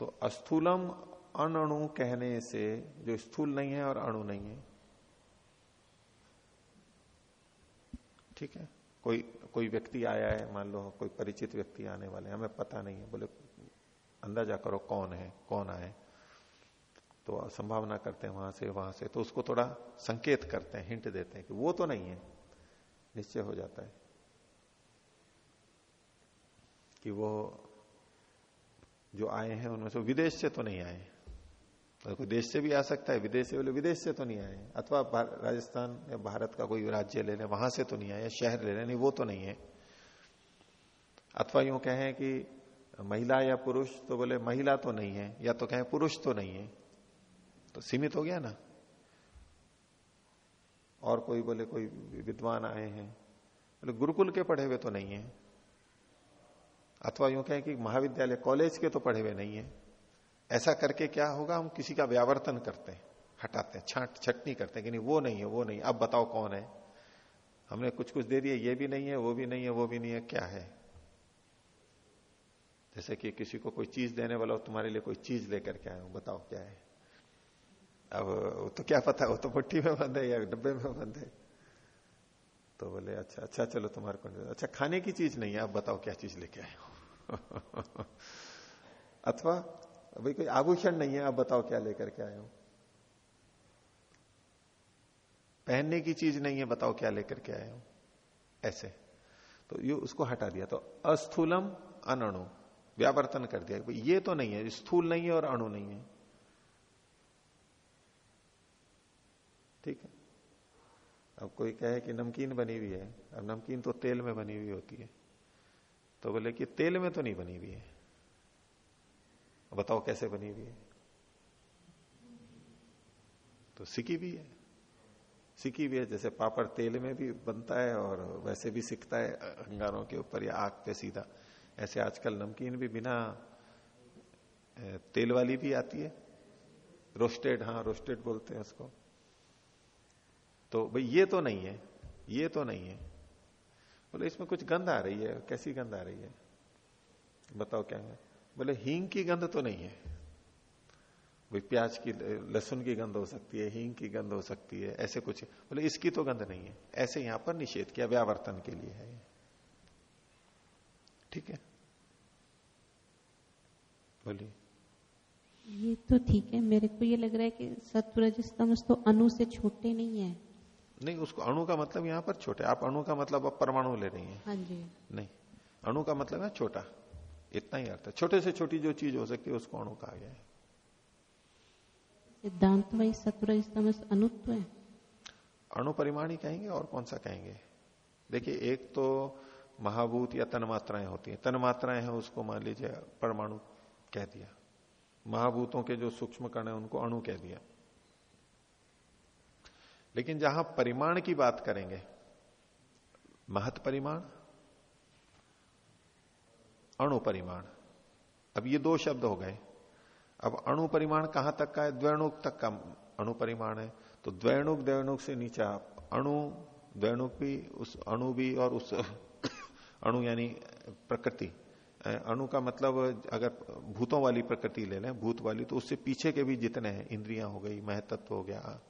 तो अस्थूलम अणु कहने से, जो स्थूल नहीं है और अणु नहीं है, ठीक है? कोई कोई व्यक्ति आया है, मान लो, कोई परिचित व्यक्ति आने वाले हमें पता नहीं है, बोले, अंदाज़ा करो कौन है, कौन आए। तो संभावना करते हैं वहाँ से वहाँ से तो उसको थोड़ा संकेत करते हैं, हिंट देते हैं कि वो तो नहीं है, निश्चय हो जाता है कि वो जो आए हैं, उनमें से विदेश से तो नहीं आए। कोई देश से भी आ सकता है, विदेश से बोले, विदेश से तो नहीं आए। अथवा राजस्थान या भारत का कोई राज्य ले लें, वहाँ से तो नहीं आए शहर ले लें, नहीं, वो तो नहीं है। अथवा यूँ कहें कि महिला या पुरुष तो बोले, महिला तो नहीं है, या तो कहें पुरुष तो नहीं है तो सीमित हो गया ना। और कोई बोले, कोई विद्वान आए हैं, बोले, गुरुकुल के पढ़े हुए तो नहीं है। अथवा यूँ कहें कि महाविद्यालय, कॉलेज के तो पढ़े हुए नहीं है। ऐसा करके क्या होगा? हम किसी का व्यावर्तन करते हैं, हटाते हैं, छाट, छटनी करते हैं कि नहीं, वो नहीं है, वो नहीं अब बताओ कौन है? हमने कुछ कुछ दे दिया, ये भी नहीं है, वो भी नहीं है, वो भी नहीं है, क्या है? जैसे कि किसी को कोई चीज़ देने वाला हो, तुम्हारे लिए कोई चीज़ लेकर के आए बताओ क्या है? अब तो क्या पता, वो तो पट्टी में बंद है या डब्बे में बंद है। तो बोले अच्छा अच्छा चलो तुम्हारे को अच्छा खाने की चीज़ नहीं है, आप बताओ क्या चीज़ लेके आए हो? अथवा भाई कोई आभूषण नहीं है, आप बताओ क्या लेकर के आए हो? पहनने की चीज़ नहीं है, बताओ क्या लेकर के आए हो? ऐसे। तो ये उसको हटा दिया। तो अस्थूलम अनणु, व्यावर्तन कर दिया। ये तो नहीं है स्थूल नहीं है और अणु नहीं है। ठीक है? अब कोई कहे कि नमकीन बनी हुई है, अब नमकीन तो तेल में बनी हुई होती है। तो बोले कि तेल में तो नहीं बनी हुई है। बताओ कैसे बनी हुई है? तो सिकी भी है। सिकी भी है, जैसे पापड़ तेल में भी बनता है और वैसे भी सिकता है, अंगारों के ऊपर या आग पे सीधा। ऐसे आजकल नमकीन भी बिना तेल वाली भी आती है। रोस्टेड हाँ रोस्टेड बोलते हैं उसको। तो भाई, ये तो नहीं है, ये तो नहीं है। बोले, इसमें कुछ गंध आ रही है, कैसी गंध आ रही है? बताओ क्या है। बोले हींग की गंध तो नहीं है। भाई प्याज की लहसुन की गंध हो सकती है हींग की गंध हो सकती है ऐसे कुछ। बोले इसकी तो गंध नहीं है। ऐसे यहाँ पर निषेध किया व्यावर्तन के लिए है। ठीक है? बोलिए। ये तो ठीक है। मेरे को ये लग रहा है कि सत्वरज तमस तो अणु से छोटे नहीं है। नहीं उसको अणु का मतलब यहाँ पर छोटे। आप अणु का मतलब परमाणु ले रही हैं। हाँ जी। नहीं अणु का मतलब है छोटा। इतना ही अर्थ है। छोटे से छोटी जो चीज़ हो सकती है उसको अणु कहा गया है। सिद्धांत वही सत्वरज तमस अनुत्व। है अणु परिमाण कहेंगे और कौन सा कहेंगे? देखिए एक तो महाभूत या तन्मात्राएँ होती हैं। तन्मात्राएँ हैं उसको मान लीजिए परमाणु कह दिया। महाभूतों के जो सूक्ष्म कण है उनको अणु कह दिया। लेकिन जहाँ परिमाण की बात करेंगे महत परिमाण अणु परिमाण अब ये दो शब्द हो गए। अब अणुपरिमाण कहाँ तक का है? द्वैणुक तक का अणुपरिमाण है। तो द्वैणुक द्वैणुक से नीचा अणु, द्वैणुक भी, उस अणु भी और उस अणु यानी प्रकृति। अणु का मतलब अगर भूतों वाली प्रकृति ले लें, भूत वाली तो उससे पीछे के भी जितने हैं, इंद्रियाँ हो गई, महतत्व हो गया,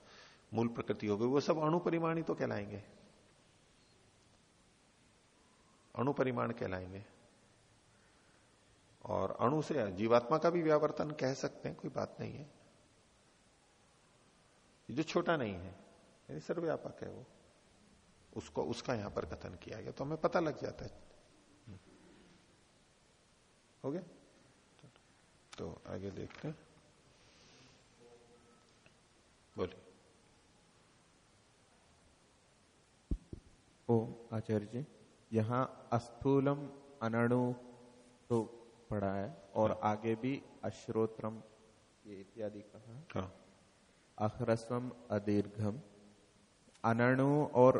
मूल प्रकृति हो गई, वो सब अणु परिमाण ही तो कहलाएँगे। अणुपरिमाण कहलाएँगे। और अणु से जीवात्मा का भी व्यावर्तन कह सकते हैं, कोई बात नहीं है। जो छोटा नहीं है यानी सर्वव्यापक है वो। उसको, उसका यहाँ पर कथन किया गया तो हमें पता लग जाता है। हो गया? तो आगे देखते हैं। बोलिए। ओ आचार्य जी, यहाँ अस्थूलम अनणु तो पढ़ा है और हाँ। आगे भी अश्रोत्रम ये इत्यादि कहा हाँ। अहरस्वम अदीर्घम अनणु और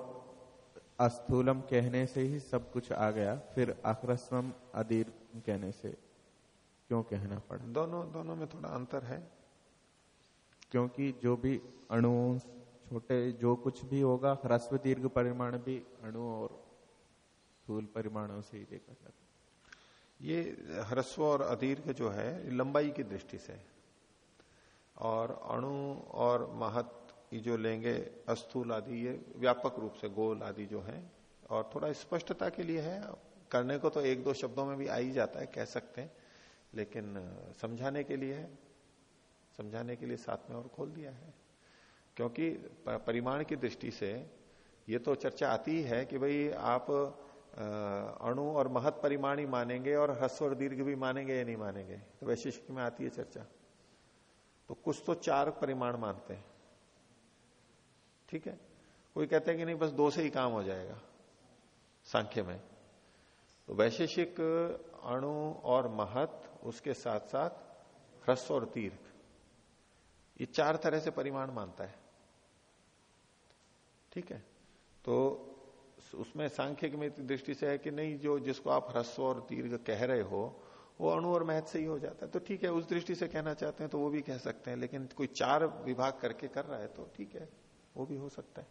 अस्थूलम कहने से ही सब कुछ आ गया फिर अखरस्वम अदीर्घ कहने से क्यों कहना पड़ा दोनों दोनों में थोड़ा अंतर है क्योंकि जो भी अणु छोटे जो कुछ भी होगा ह्रस्व दीर्घ परिमाण भी अणु और स्थूल परिमाणों से ही देखा जाता ये ह्रस्व और अदीर्घ जो है लंबाई की दृष्टि से और अणु और महत जो लेंगे, अस्थूल आदि, ये व्यापक रूप से गोल आदि जो है, और थोड़ा स्पष्टता के लिए है। करने को तो एक दो शब्दों में भी आ ही जाता है, कह सकते हैं, लेकिन, समझाने के लिए है समझाने के लिए साथ में और खोल दिया है। क्योंकि परिमाण की दृष्टि से ये तो चर्चा आती ही है कि भाई आप अणु और महत परिमाण मानेंगे और हस्व और दीर्घ भी मानेंगे या नहीं मानेंगे? तो वैशिष्ट में आती है चर्चा। तो कुछ तो चार परिमाण मानते हैं। ठीक है? कोई कहते हैं कि नहीं, बस दो से ही काम हो जाएगा सांख्य में। तो वैशेषिक अणु और महत, उसके साथ साथ ह्रस्व और दीर्घ। ये चार तरह से परिमाण मानता है। ठीक है? तो उसमें सांख्यिक में दृष्टि से है कि नहीं, जो जिसको आप ह्रस्व और दीर्घ कह रहे हो, वो अणु और महत से ही हो जाता है। तो ठीक है, उस दृष्टि से कहना चाहते हैं तो वो भी कह सकते हैं, लेकिन कोई चार विभाग करके कर रहा है तो ठीक है, वो भी हो सकता है।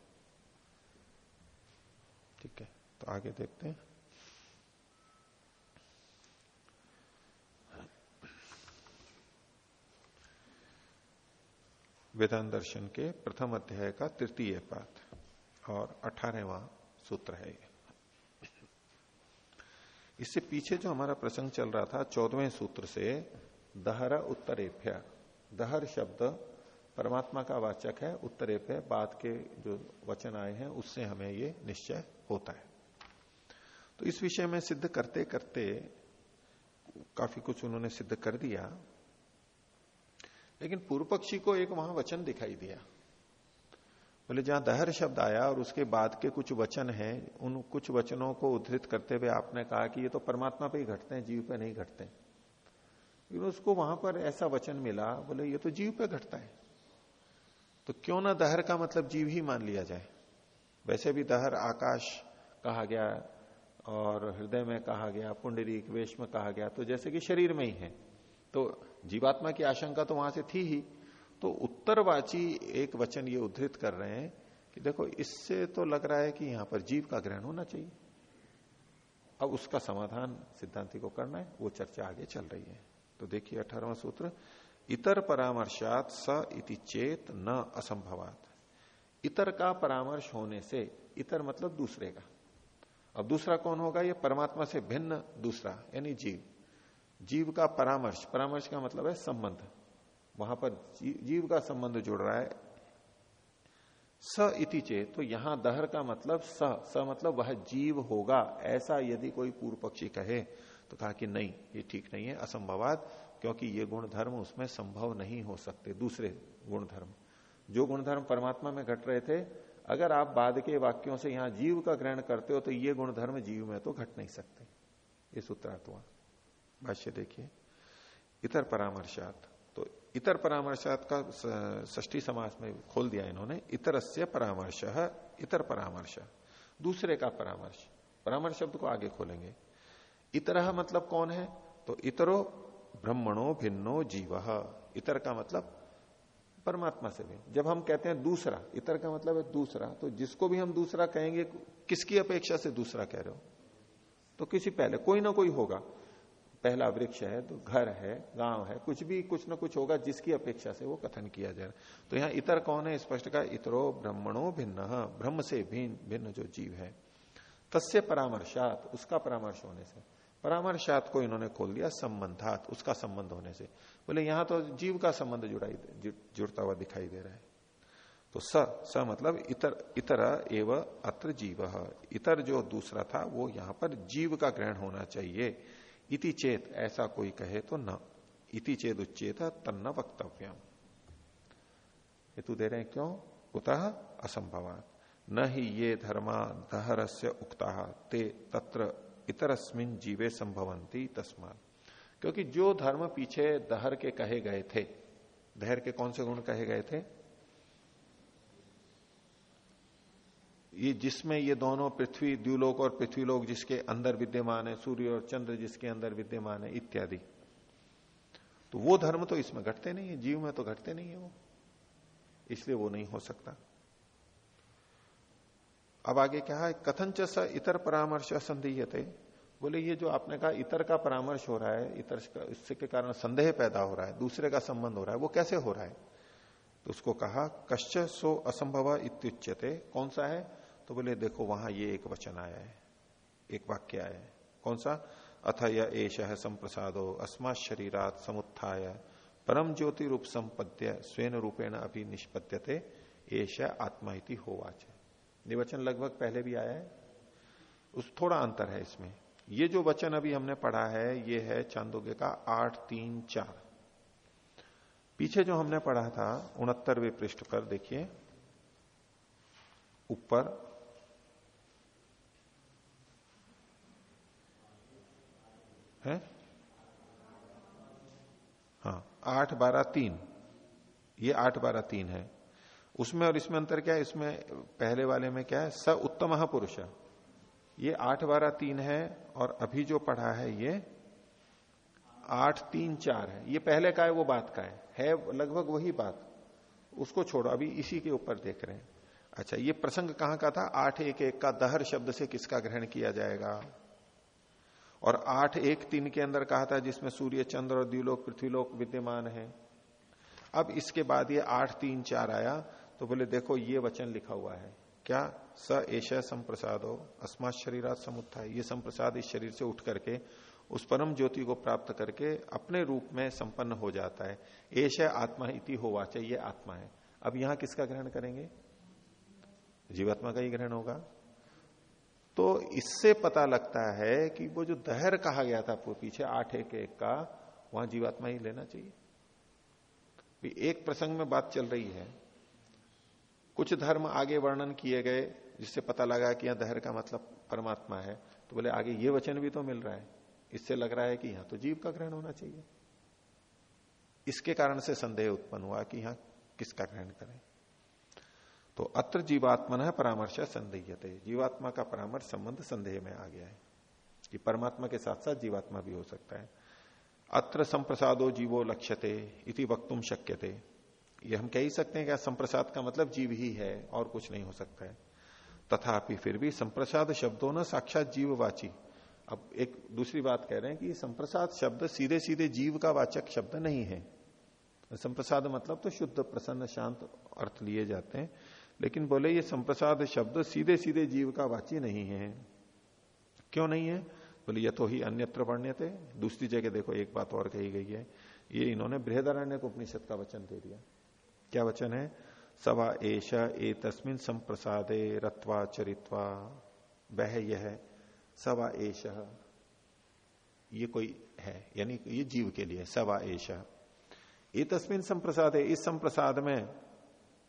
ठीक है तो आगे देखते हैं। वेदांत दर्शन के प्रथम अध्याय का तृतीय पाठ और अठारहवा सूत्र है इससे पीछे जो हमारा प्रसंग चल रहा था चौदवें सूत्र से, दहरा उत्तरेभ्य। दहर शब्द परमात्मा का वाचक है, उत्तरेभ्य, बाद के जो वचन आए हैं, उससे हमें ये निश्चय होता है। तो इस विषय में सिद्ध करते करते काफ़ी कुछ उन्होंने सिद्ध कर दिया, लेकिन पूर्व पक्षी को एक वहाँ वचन दिखाई दिया। बोले, जहाँ दहर शब्द आया और उसके बाद के कुछ वचन हैं, उन कुछ वचनों को उद्धृत करते हुए आपने कहा कि ये तो परमात्मा पे ही घटते हैं, जीव पे नहीं घटते लेकिन उसको वहाँ पर ऐसा वचन मिला, बोले, ये तो जीव पे घटता है। तो क्यों ना दहर का मतलब जीव ही मान लिया जाए? वैसे भी दहर आकाश कहा गया और हृदय में कहा गया पुंडरीक वेश में कहा गया तो जैसे कि शरीर में ही है। तो जीवात्मा की आशंका तो वहाँ से थी ही। तो उत्तरवाची एक वचन ये उद्धृत कर रहे हैं कि देखो, इससे तो लग रहा है कि यहाँ पर जीव का ग्रहण होना चाहिए। अब उसका समाधान सिद्धांति को करना है, वो चर्चा आगे चल रही है। तो देखिए अठारवा सूत्र, इतर परामर्शात स इति चेत न असंभवात। इतर का परामर्श होने से, इतर मतलब दूसरे का। अब दूसरा कौन होगा? ये परमात्मा से भिन्न दूसरा, यानी जीव। जीव का परामर्श परामर्श का मतलब है संबंध। वहाँ पर जीव का संबंध जुड़ रहा है। स इति चे तो यहाँ दहर का मतलब स स मतलब वह जीव होगा। ऐसा यदि कोई पूर्व पक्षी कहे तो कहा कि नहीं, ये ठीक नहीं है, असंभवात, क्योंकि ये गुण धर्म उसमें संभव नहीं हो सकते। दूसरे गुण धर्म जो गुण धर्म परमात्मा में घट रहे थे, अगर आप बाद के वाक्यों से यहाँ जीव का ग्रहण करते हो तो ये गुण धर्म जीव में तो घट नहीं सकते। ये सूत्रार्थ हुआ। भाष्य देखिए। इतर परामर्शात। तो इतर परामर्शात का ष्टी समास में खोल दिया इन्होंने इतर से परामर्श, इतर परामर्श। दूसरे का परामर्श। परामर्श शब्द को आगे खोलेंगे। इतर मतलब कौन है? तो इतरो ब्रह्मणो भिन्नो जीव। इतर का मतलब परमात्मा से भी। जब हम कहते हैं दूसरा, इतर का मतलब है दूसरा तो जिसको भी हम दूसरा कहेंगे, किसकी अपेक्षा से दूसरा कह रहे हो? तो किसी पहले, कोई ना कोई होगा। पहला वृक्ष है तो घर है, गाँव है, कुछ भी, कुछ ना कुछ होगा जिसकी अपेक्षा से वो कथन किया जाए। तो यहाँ इतर कौन है? स्पष्ट का इतरो ब्रह्मणो भिन्न, ब्रह्म से भिन्न भिन्न जो जीव है। तस्य परामर्शात, उसका परामर्श होने से। परामर्शात को इन्होंने खोल दिया, संबंधात, उसका संबंध होने से। बोले, यहाँ तो जीव का संबंध जुड़ाई जुड़ता हुआ दिखाई दे रहा है। तो स स मतलब इतर इतर एवं अत्र जीव। इतर जो दूसरा था, वो यहाँ पर जीव का ग्रहण होना चाहिए। इति चेत, ऐसा कोई कहे तो न। इति चेत उच्चेत, तन्न वक्तव्यम। हेतु दे रहे हैं क्यों? कुतः असंभवात। न ही ये धर्मा से उक्ता, ते तत्र इतरस्मिन जीवे संभवंती तस्मात। क्योंकि जो धर्म पीछे दहर के कहे गए थे, दहर के कौन से गुण कहे गए थे? ये जिसमें ये दोनों पृथ्वी द्व्यूलोक और पृथ्वीलोक जिसके अंदर विद्यमान है, सूर्य और चंद्र जिसके अंदर विद्यमान है, इत्यादि। तो वो धर्म तो इसमें घटते नहीं है, जीव में तो घटते नहीं है वो। इसलिए वो नहीं हो सकता। अब आगे क्या है? कथन च इतर परामर्श थे बोले, ये जो आपने कहा, इतर का परामर्श हो रहा है, इतर इससे के कारण संदेह पैदा हो रहा है, दूसरे का संबंध हो रहा है, वो कैसे हो रहा है? तो उसको कहा, कश्च सो असंभव इत्युच्यते। कौन सा है? तो बोले, देखो, वहाँ ये एक वचन आया है, एक वाक्य आया है। कौन सा? अथ यह एश है संप्रसादो अस्मा शरीरात समुत्थाय परम ज्योति रूप संपद्य, स्वेन रूपेण अभी निष्पद्यते एश आत्मा इति होवाच। ये लगभग पहले भी आया है। उस थोड़ा अंतर है इसमें। ये जो वचन अभी हमने पढ़ा है, ये है चांदोग्य का आठ, तीन, चार। पीछे जो हमने पढ़ा था, उनहत्तरवे पृष्ठ पर देखिए, ऊपर आठ बारह तीन। ये आठ बारह तीन है। उसमें और इसमें अंतर क्या है? इसमें पहले वाले में क्या है? स उत्तम पुरुष। ये आठ बारह तीन है और अभी जो पढ़ा है ये आठ तीन चार है। ये पहले का है, वो बात का है। है लगभग वही बात। उसको छोड़ो, अभी इसी के ऊपर देख रहे हैं। अच्छा ये प्रसंग कहाँ का था? आठ एक एक का, दहर शब्द से किसका ग्रहण किया जाएगा? और आठ एक तीन के अंदर कहा था जिसमें सूर्य, चंद्र और द्विलोक, पृथ्वीलोक विद्यमान है। अब इसके बाद ये आठ, तीन, चार आया तो बोले, देखो, ये वचन लिखा हुआ है। क्या? स एश हो अस्मा शरीरात समुत्थाय। ये संप्रसाद इस शरीर से उठ करके, उस परम ज्योति को प्राप्त करके अपने रूप में संपन्न हो जाता है। एश आत्मा इति होवा चाहिए आत्मा है। अब यहाँ किसका ग्रहण करेंगे? जीवात्मा का ही ग्रहण होगा। तो इससे पता लगता है कि वो जो दहर कहा गया था पीछे आठ एक एक का, वहाँ जीवात्मा ही लेना चाहिए। एक प्रसंग में बात चल रही है। कुछ धर्म आगे वर्णन किए गए, जिससे पता लगा कि यहाँ दहर का मतलब परमात्मा है। तो बोले, आगे ये वचन भी तो मिल रहा है। इससे लग रहा है कि यहाँ तो जीव का ग्रहण होना चाहिए। इसके कारण से संदेह उत्पन्न हुआ कि यहाँ किसका ग्रहण करें। तो अत्र जीवात्मन परामर्श संदेहते जीवात्मा का परामर्श संबंध संदेह में आ गया है कि परमात्मा के साथ साथ जीवात्मा भी हो सकता है। अत्र संप्रसादो जीवो लक्ष्यते इति वक्तुम शक्यते। ये हम कह ही सकते हैं कि संप्रसाद का मतलब जीव ही है और कुछ नहीं हो सकता है। तथापि फिर भी संप्रसाद शब्दों न साक्षात जीववाची। अब एक दूसरी बात कह रहे हैं कि संप्रसाद शब्द सीधे सीधे जीव का वाचक शब्द नहीं है। संप्रसाद मतलब तो शुद्ध, प्रसन्न, शांत अर्थ लिए जाते हैं। लेकिन बोले, ये संप्रसाद शब्द सीधे सीधे जीव का वाची नहीं है। क्यों नहीं है? बोले यथो तो ही अन्यत्र पढ़ने थे। दूसरी जगह देखो, एक बात और कही गई है। ये इन्होंने बृहदारण्य को उपनिषद का वचन दे दिया। क्या वचन है? सवा एश ए तस्मिन संप्रसादे रत्वा चरित्वा। वह यह सवा एश ये कोई है, यानी ये जीव के लिए सवा एश ए तस्मिन संप्रसाद, इस संप्रसाद में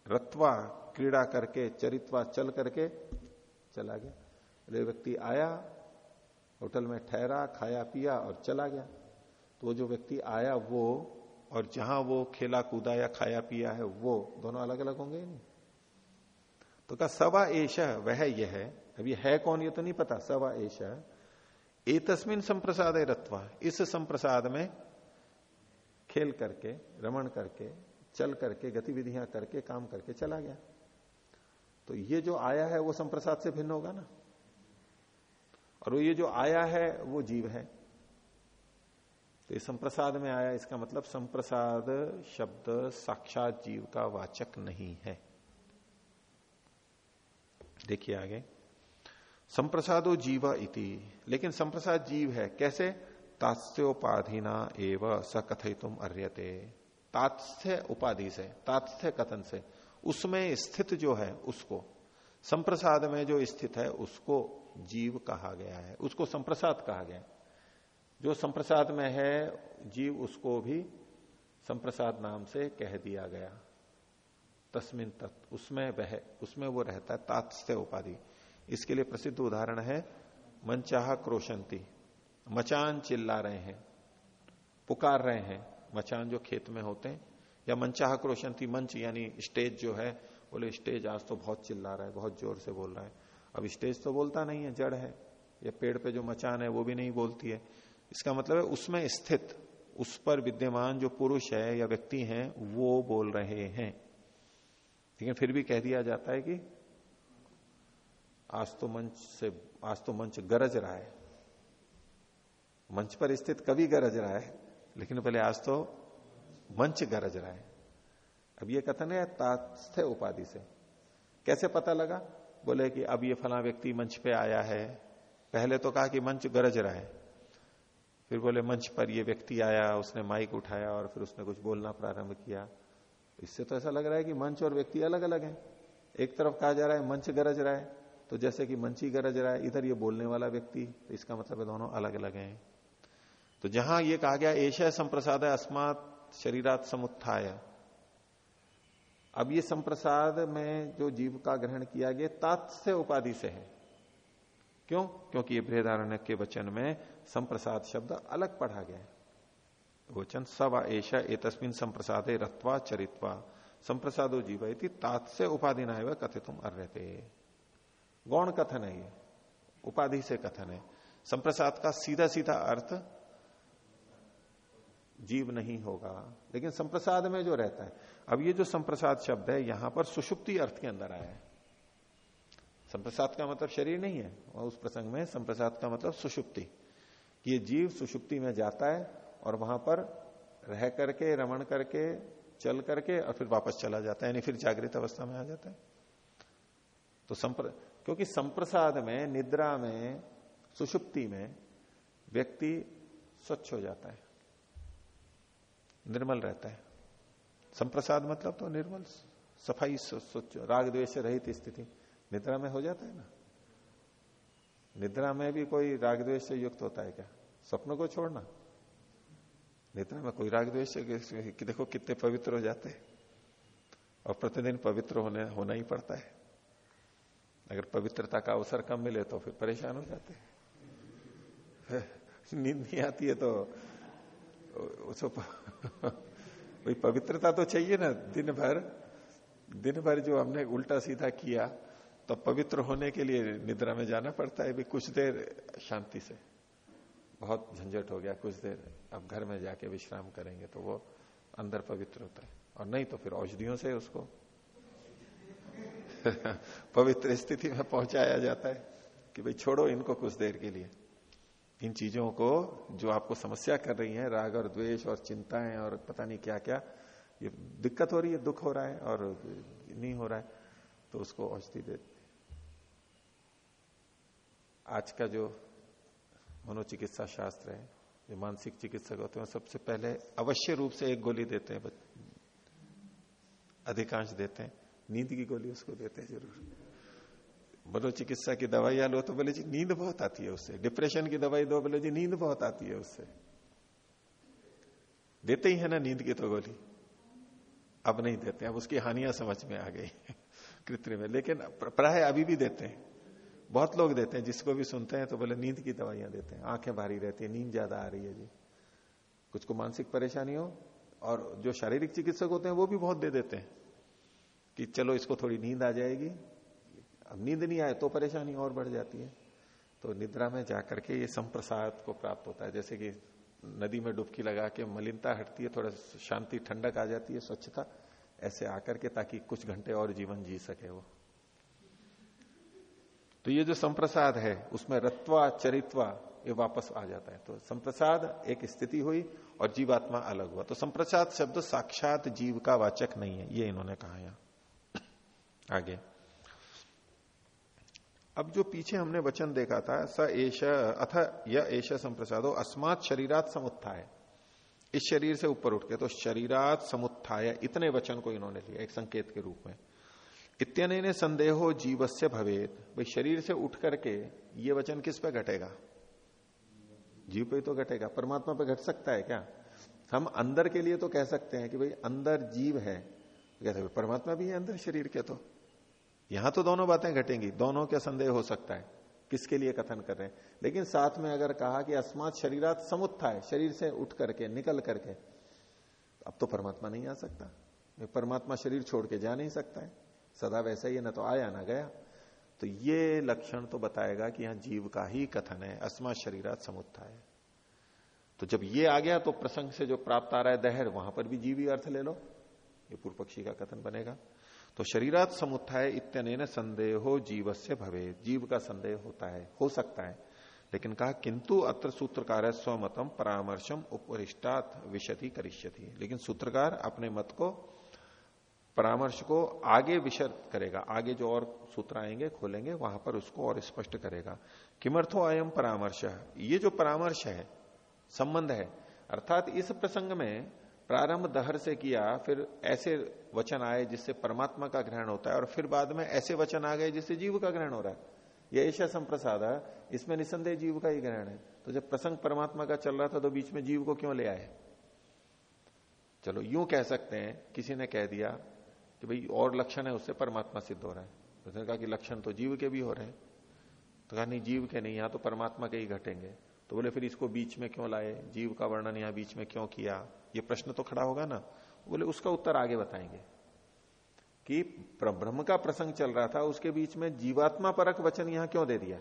रत्वा क्रीड़ा करके, चरित्वा चल करके चला गया। व्यक्ति आया, होटल में ठहरा, खाया, पिया और चला गया। तो वो जो व्यक्ति आया वो, और जहाँ वो खेला कूदा या खाया, पिया है, वो दोनों अलग अलग होंगे नहीं? तो कहा, सवा एश वह यह है। ये है कौन, ये तो नहीं पता। सवा एश ए तस्मिन संप्रसाद रत्वा, इस संप्रसाद में खेल करके, रमण करके, चल करके, गतिविधियाँ करके, काम करके चला गया। तो ये जो आया है वो संप्रसाद से भिन्न होगा ना? और ये जो आया है, वो जीव है। तो ये संप्रसाद में आया, इसका मतलब संप्रसाद शब्द साक्षात जीव का वाचक नहीं है। देखिए आगे। संप्रसादो जीव इति। लेकिन संप्रसाद जीव है। कैसे? तात्स्योपाधिना एव स कथितुम अर्यते। तात्स्य उपाधि से, तात्स्य कथन से। उसमें स्थित जो है, उसको, संप्रसाद में जो स्थित है, उसको जीव कहा गया है। उसको संप्रसाद कहा गया जो संप्रसाद में है, जीव उसको भी संप्रसाद नाम से कह दिया गया। तस्मिन तत्, उसमें वह, उसमें वो रहता है तात्स्य उपाधि। इसके लिए प्रसिद्ध उदाहरण है मनचाह क्रोशंती। मचान चिल्ला रहे हैं, पुकार रहे हैं। मचान जो खेत में होते हैं या मनचाह क्रोशंती मंच, यानी स्टेज जो है, बोले स्टेज आज तो बहुत चिल्ला रहा है, बहुत ज़ोर से बोल रहा है। अब स्टेज तो बोलता नहीं है, जड़ है। या पेड़ पे जो मचान है, वो भी नहीं बोलती है। इसका मतलब है उसमें स्थित, उस पर विद्यमान जो पुरुष है या व्यक्ति है, वो बोल रहे हैं। लेकिन फिर भी कह दिया जाता है कि आज तो मंच से, आज तो मंच गरज रहा है। मंच पर स्थित कवि गरज रहा है, लेकिन पहले आज तो मंच गरज रहा है। अब ये कथन है तात्स्थ उपाधि से। कैसे पता लगा? बोले कि अब ये फला व्यक्ति मंच पे आया है। पहले तो कहा कि मंच गरज रहा है। फिर बोले, मंच पर ये व्यक्ति आया, उसने माइक उठाया और फिर उसने कुछ बोलना प्रारंभ किया। इससे तो ऐसा लग रहा है कि मंच और व्यक्ति अलग अलग है। एक तरफ़ कहा जा रहा है मंच गरज रहा है तो जैसे कि मंच ही गरज रहा है, इधर ये बोलने वाला व्यक्ति तो इसका मतलब है दोनों अलग अलग हैं। तो जहाँ ये कहा गया एश संप्रसाद अस्मात शरीरात समुत्थाय। अब ये संप्रसाद में जो जीव का ग्रहण किया गया, तात्स्य उपाधि से है। क्यों? क्योंकि ये बृहदारण्य के वचन में संप्रसाद शब्द अलग पढ़ा गया है। वचन सवा एशा ए तस्मिन संप्रसादे रत्वा चरित्वा, संप्रसादो जीव तात्स्य उपाधि न कथित तुम अर्यते गौण कथन है ये। उपाधि से कथन है। संप्रसाद का सीधा सीधा अर्थ जीव नहीं होगा। लेकिन संप्रसाद में जो रहता है, अब ये जो संप्रसाद शब्द है, यहाँ पर सुषुप्ति अर्थ के अंदर आया है। संप्रसाद का मतलब शरीर नहीं है, और उस प्रसंग में संप्रसाद का मतलब सुषुप्ति। ये जीव सुषुप्ति में जाता है, और वहाँ पर रह करके, रमण करके, चल करके, और फिर वापस चला जाता है, यानी फिर जागृत अवस्था में आ जाता है। तो संप्र, क्योंकि संप्रसाद में, निद्रा में, सुषुप्ति में व्यक्ति स्वच्छ हो जाता है। निर्मल रहता है। संप्रसाद मतलब तो निर्मल, सफ़ाई स्वच्छ, राग द्वेष रहित स्थिति। निद्रा में हो जाता है ना? निद्रा में भी कोई राग द्वेष से युक्त होता है क्या? स्वप्न को छोड़ना। निद्रा में कोई राग द्वेष कि देखो कितने पवित्र हो जाते हैं। और प्रतिदिन पवित्र होने, होना ही पड़ता है। अगर पवित्रता का अवसर कम मिले तो फिर परेशान हो जाते हैं। नींद नहीं आती है तो उसको भाई पवित्रता तो चाहिए ना दिन भर। दिन भर जो हमने उल्टा सीधा किया तो पवित्र होने के लिए निद्रा में जाना पड़ता है। भी कुछ देर शांति से। बहुत झंझट हो गया कुछ देर। अब घर में जाके विश्राम करेंगे तो वो अंदर पवित्र होता है। और नहीं तो फिर औषधियों से उसको पवित्र स्थिति में पहुँचाया जाता है कि भाई छोड़ो इनको कुछ देर के लिए। इन चीज़ों को जो आपको समस्या कर रही है, राग और द्वेष और चिंताएँ और पता नहीं क्या क्या, ये दिक्कत हो रही है, दुख हो रहा है और नहीं हो रहा है तो उसको औषधि दे आज का जो मनोचिकित्सा शास्त्र है, जो मानसिक चिकित्सक होते हैं सबसे पहले अवश्य रूप से एक गोली देते हैं अधिकांश देते हैं। नींद की गोली उसको देते हैं ज़रूर। मनोचिकित्सा की दवाइयाँ लो तो बोले, जी, नींद बहुत आती है उससे। डिप्रेशन की दवाई दो, बोले, जी, नींद बहुत आती है उससे। देते ही है ना नींद की तो गोली। अब नहीं देते, अब उसकी हानियाँ समझ में आ गई कृत्रिम लेकिन प्राय अभी भी देते हैं। बहुत लोग देते हैं, जिसको भी सुनते हैं तो बोले, नींद की दवाइयाँ देते हैं। आँखें भारी रहती है, नींद ज़्यादा आ रही है, जी। कुछ को मानसिक परेशानी हो और जो शारीरिक चिकित्सक होते हैं वो भी बहुत दे देते हैं कि चलो, इसको थोड़ी नींद आ जाएगी अब नींद नहीं आए तो परेशानी और बढ़ जाती है। तो निद्रा में जाकर के ये संप्रसाद को प्राप्त होता है। जैसे कि नदी में डुबकी लगा के मलिनता हटती है, थोड़ा शांति ठंडक आ जाती है, स्वच्छता, ऐसे आकर के ताकि कुछ घंटे और जीवन जी सके वो। तो ये जो संप्रसाद है, उसमें रत्वा, चरित्वा, ये वापस आ जाता है। तो संप्रसाद एक स्थिति हुई और जीवात्मा अलग हुआ। तो संप्रसाद शब्द साक्षात जीव का वाचक नहीं है, ये इन्होंने कहा यहाँ। आगे। अब जो पीछे हमने वचन देखा था, स एश अथ यह एश संप्रसादो, अस्मात शरीरात समुत्थाय। इस शरीर से ऊपर उठ के तो शरीरात समुत्थाय, इतने वचन को इन्होंने लिया, एक संकेत के रूप में। इतने ने संदेहो जीवस्य भवेद भाई, शरीर से उठ करके ये वचन किस पे घटेगा? जीव पे तो घटेगा। परमात्मा पे घट सकता है क्या? हम अंदर के लिए तो कह सकते हैं कि भाई, अंदर जीव है। कहते परमात्मा भी है अंदर, शरीर के तो। यहाँ तो दोनों बातें घटेंगी, दोनों का संदेह हो सकता है, किसके लिए कथन कर रहे हैं। लेकिन साथ में अगर कहा कि अस्मात शरीरात है शरीर से उठ करके, निकल करके, अब तो परमात्मा नहीं आ सकता। परमात्मा शरीर छोड़ के जा नहीं सकता है। सदा वैसा ही ना तो आया, ना गया। तो ये लक्षण तो बताएगा कि यहाँ जीव का ही कथन है अस्मा शरीरात है तो जब ये आ गया तो प्रसंग से जो प्राप्त आ रहा है, दहर, वहाँ पर भी जीवी अर्थ ले लो। ये पूर्व पक्षी का कथन बनेगा। तो शरीरात समुत्थाय इत्यन संदेह जीव से भवे जीव का संदेह होता है, हो सकता है। लेकिन कहा, किंतु अत्र सूत्रकार स्वमतम परामर्शम उपरिष्टात विशति करिष्यति। लेकिन सूत्रकार अपने मत को, परामर्श को आगे विशद करेगा। आगे जो और सूत्र आएँगे, खोलेंगे, वहाँ पर उसको और स्पष्ट करेगा। किमर्थो अयम परामर्श? ये जो परामर्श है, संबंध है, अर्थात इस प्रसंग में प्रारंभ दहर से किया, फिर ऐसे वचन आए जिससे परमात्मा का ग्रहण होता है, और फिर बाद में ऐसे वचन आ गए जिससे जीव का ग्रहण हो रहा है। यह ऐसा संप्रसाद है, इसमें निसंदेह जीव का ही ग्रहण है। तो जब प्रसंग परमात्मा का चल रहा था तो बीच में जीव को क्यों ले आए? चलो, यूँ कह सकते हैं, किसी ने कह दिया कि भाई, और लक्षण है, उससे परमात्मा सिद्ध हो रहा है। उसने कहा कि लक्षण तो जीव के भी हो रहे हैं। तो कहा, नहीं, जीव के नहीं, यहाँ तो परमात्मा के ही घटेंगे। तो बोले, फिर इसको बीच में क्यों लाए? जीव का वर्णन यहाँ बीच में क्यों किया? ये प्रश्न तो खड़ा होगा ना? बोले, उसका उत्तर आगे बताएँगे। कि ब्रह्म का प्रसंग चल रहा था, उसके बीच में जीवात्मा परक वचन यहाँ क्यों दे दिया?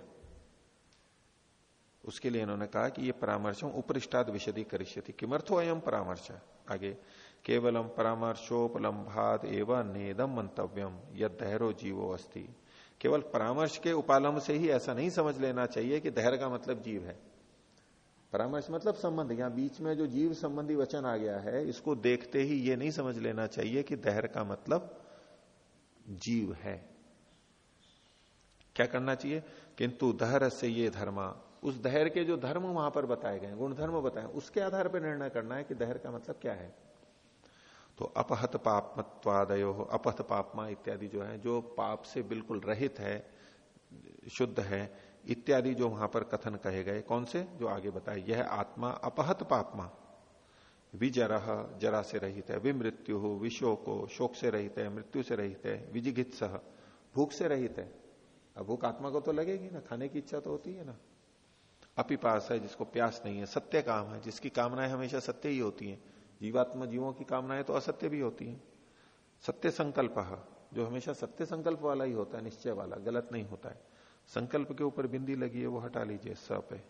उसके लिए इन्होंने कहा कि ये परामर्श उपरिष्टाद विशदी करिष्यति। किमर्थो अयम परामर्श? आगे, केवलम परामर्शोपलम्भाद एवं नेदम मंतव्यम यद दहरो जीवो अस्ति। केवल परामर्श के उपालम से ही ऐसा नहीं समझ लेना चाहिए कि दहर का मतलब जीव है। परामर्श मतलब संबंध, यहाँ बीच में जो जीव संबंधी वचन आ गया है, इसको देखते ही ये नहीं समझ लेना चाहिए कि दहर का मतलब जीव है। क्या करना चाहिए? किंतु दहर से ये धर्मा, उस दहर के जो धर्म वहाँ पर बताए गए गुण धर्म बताए उसके आधार पर निर्णय करना है कि दहर का मतलब क्या है। तो अपहत पापमत्वादयो, अपहत पापमा इत्यादि जो है, जो पाप से बिल्कुल रहित है, शुद्ध है इत्यादि जो वहाँ पर कथन कहे गए। कौन से? जो आगे बताए। यह आत्मा अपहत पापमा। विजर जरा से रहित है। विमृत्यु हो विशोको, शोक से रहित है, मृत्यु से रहित है विजिगित्स भूख से रहित है। अब भूख आत्मा को तो लगेगी ना, खाने की इच्छा तो होती है ना। अपिपास है, जिसको प्यास नहीं है, सत्य काम है। जिसकी कामनाएँ हमेशा सत्य ही होती है। जीवात्मा जीवों की कामनाएँ तो असत्य भी होती है। सत्य संकल्प, जो हमेशा सत्य संकल्प वाला ही होता है, निश्चय वाला, गलत नहीं होता है। संकल्प के ऊपर बिंदी लगी है, वो हटा लीजिए स पे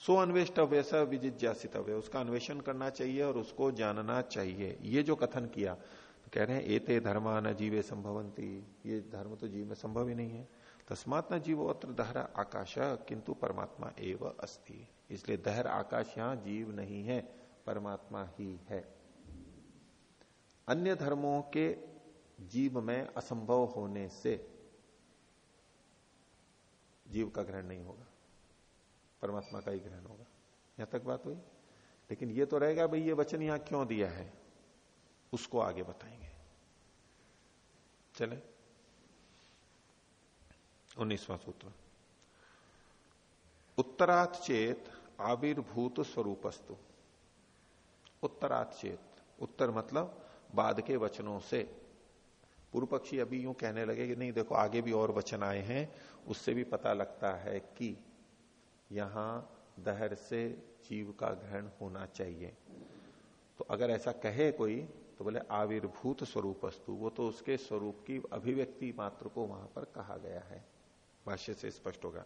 सो अन्वेष्टव्य स विजिज्ञासितव्य उसका अन्वेषण करना चाहिए और उसको जानना चाहिए। ये जो कथन किया तो कह रहे हैं, एते धर्मा न जीवे संभवंती ये धर्म तो जीव में संभव ही नहीं है। तस्मात न जीवो अत्र दहर आकाश, किंतु परमात्मा एव अस्ति। इसलिए दहर आकाश यहाँ जीव नहीं है, परमात्मा ही है। अन्य धर्मों के जीव में असंभव होने से जीव का ग्रहण नहीं होगा। परमात्मा का ही ग्रहण होगा। यहाँ तक बात हुई? लेकिन ये तो रहेगा, भाई, ये वचन यहाँ क्यों दिया है? उसको आगे बताएँगे। चले। उन्नीसवां सूत्र। उत्तरात चेत आविर्भूत स्वरूपस्तु। उत्तरात चेत। उत्तर मतलब बाद के वचनों से। पूर्व पक्षी अभी यूँ कहने लगे कि नहीं, देखो, आगे भी और वचन आए हैं, उससे भी पता लगता है कि यहाँ दहर से जीव का ग्रहण होना चाहिए। तो अगर ऐसा कहे कोई तो बोले, आविर्भूत स्वरूप वस्तु वो तो उसके स्वरूप की अभिव्यक्ति मात्र को वहाँ पर कहा गया है। भाष्य से स्पष्ट होगा।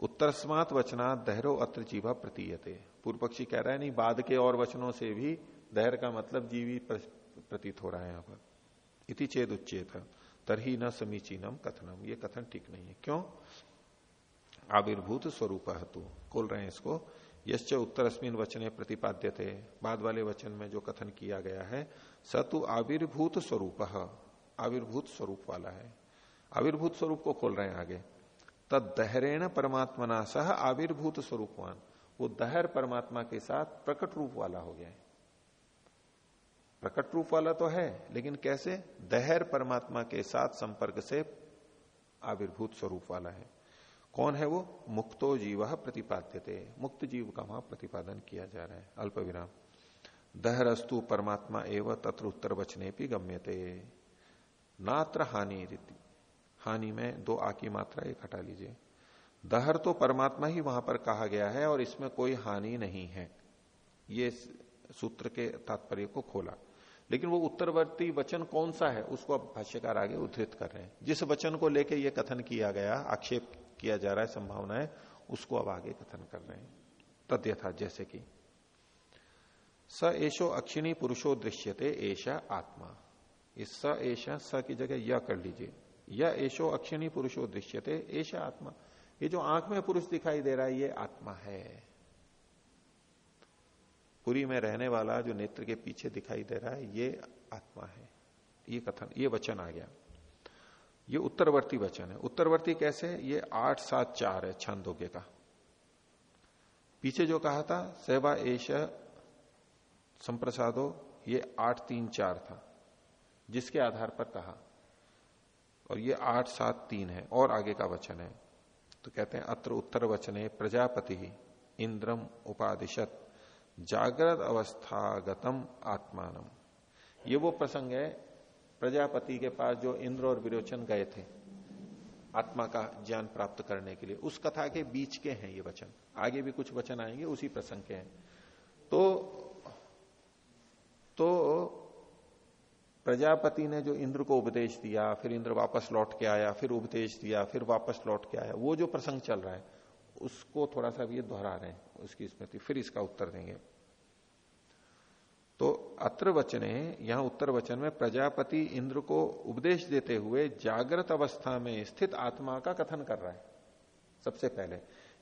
उत्तरस्मात वचना दहरो अत्र जीवा प्रतीयते। पूर्व पक्षी कह रहा है, नहीं, बाद के और वचनों से भी दहर का मतलब जीवी प्रतीत हो रहा है यहाँ पर। इति चेद उच्चेत तरही न समीचीनम कथनम ये कथन ठीक नहीं है। क्यों? आविर्भूत स्वरूप हेतु खोल रहे हैं इसको। यश्च उत्तर अस्मिन वचने प्रतिपाद्य थे बाद वाले वचन में जो कथन किया गया है, स सतु आविर्भूत स्वरूप। आविर्भूत स्वरूप वाला है। आविर्भूत स्वरूप को खोल रहे हैं आगे। तद दहरेण परमात्मना सह आविर्भूत स्वरूपवान। वो दहर परमात्मा के साथ प्रकट रूप वाला हो गया है। प्रकट रूप वाला तो है, लेकिन कैसे? दहर परमात्मा के साथ संपर्क से आविर्भूत स्वरूप वाला है। कौन है वो? मुक्तो जीव प्रतिपाद्यते। मुक्त जीव का वहाँ प्रतिपादन किया जा रहा है। अल्प विराम दहरस्तु परमात्मा एवं तत्र उत्तर वचने भी गम्यते। नात्र हानि रीति हानि में दो आ की मात्रा एक हटा लीजिए। दहर तो परमात्मा ही वहाँ पर कहा गया है और इसमें कोई हानि नहीं है। ये सूत्र के तात्पर्य को खोला। लेकिन वो उत्तरवर्ती वचन कौन सा है, उसको अब भाष्यकार आगे उद्धृत कर रहे हैं। जिस वचन को लेके ये कथन किया गया, आक्षेप किया जा रहा है, संभावना है, उसको अब आगे कथन कर रहे हैं। तद्यथा, जैसे कि, स एशो अक्षिणी पुरुषो दृश्यते ऐशा आत्मा। इस स ऐशा स की जगह यह कर लीजिए। यह एशो अक्षिणी पुरुषो दृश्यते ऐशा आत्मा। ये जो आँख में पुरुष दिखाई दे रहा है, ये आत्मा है। पुरी में रहने वाला जो नेत्र के पीछे दिखाई दे रहा है, ये आत्मा है। ये कथन, ये वचन आ गया। ये उत्तरवर्ती वचन है। उत्तरवर्ती कैसे? ये आठ सात चार है छंदोग्य का पीछे जो कहा था, सेवा एश संप्रसादो, ये आठ तीन चार था, जिसके आधार पर कहा। और ये आठ सात तीन है, और आगे का वचन है। तो कहते हैं, अत्र उत्तर वचने प्रजापति, इंद्रम उपादिशत। जागृत अवस्थागतम आत्मानम। ये वो प्रसंग है प्रजापति के पास जो इंद्र और विरोचन गए थे आत्मा का ज्ञान प्राप्त करने के लिए। उस कथा के बीच के हैं ये वचन। आगे भी कुछ वचन आएँगे, उसी प्रसंग के हैं। तो तो प्रजापति ने जो इंद्र को उपदेश दिया, फिर इंद्र वापस लौट के आया, फिर उपदेश दिया, फिर वापस लौट के आया, वो जो प्रसंग चल रहा है उसको थोड़ा सा ये दोहरा रहे हैं उसकी स्मृति, फिर इसका उत्तर देंगे। तो अत्र वचने, यहाँ उत्तर वचन में प्रजापति इंद्र को उपदेश देते हुए जागृत अवस्था में स्थित आत्मा का कथन कर रहा है। सबसे पहले,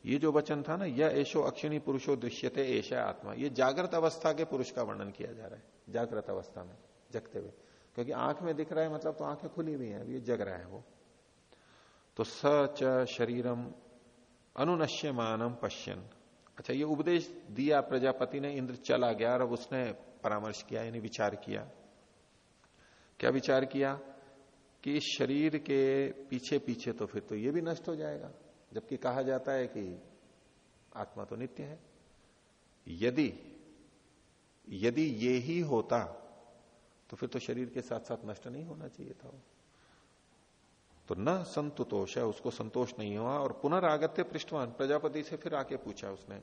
ये जो वचन था ना, यह ऐशो अक्षिणी पुरुषो दृश्यते ऐशा आत्मा, ये जागृत अवस्था के पुरुष का वर्णन किया जा रहा है, जागृत अवस्था में, जगते हुए। क्योंकि आँख में दिख रहा है मतलब तो आँखें खुली हुई हैं ये जग रहा है वो। तो स च शरीरम अनुनश्यमानम पश्यन। अच्छा ये उपदेश दिया प्रजापति ने, इंद्र चला गया और उसने परामर्श किया, यानी विचार किया। क्या विचार किया? कि शरीर के पीछे पीछे तो फिर तो ये भी नष्ट हो जाएगा, जबकि कहा जाता है कि आत्मा तो नित्य है। यदि यदि ये ही होता तो फिर तो शरीर के साथ साथ नष्ट नहीं होना चाहिए था वो। तो न संतुतोष है, उसको संतोष नहीं हुआ और पुनरागत्य पृष्ठवान, प्रजापति से फिर आके पूछा उसने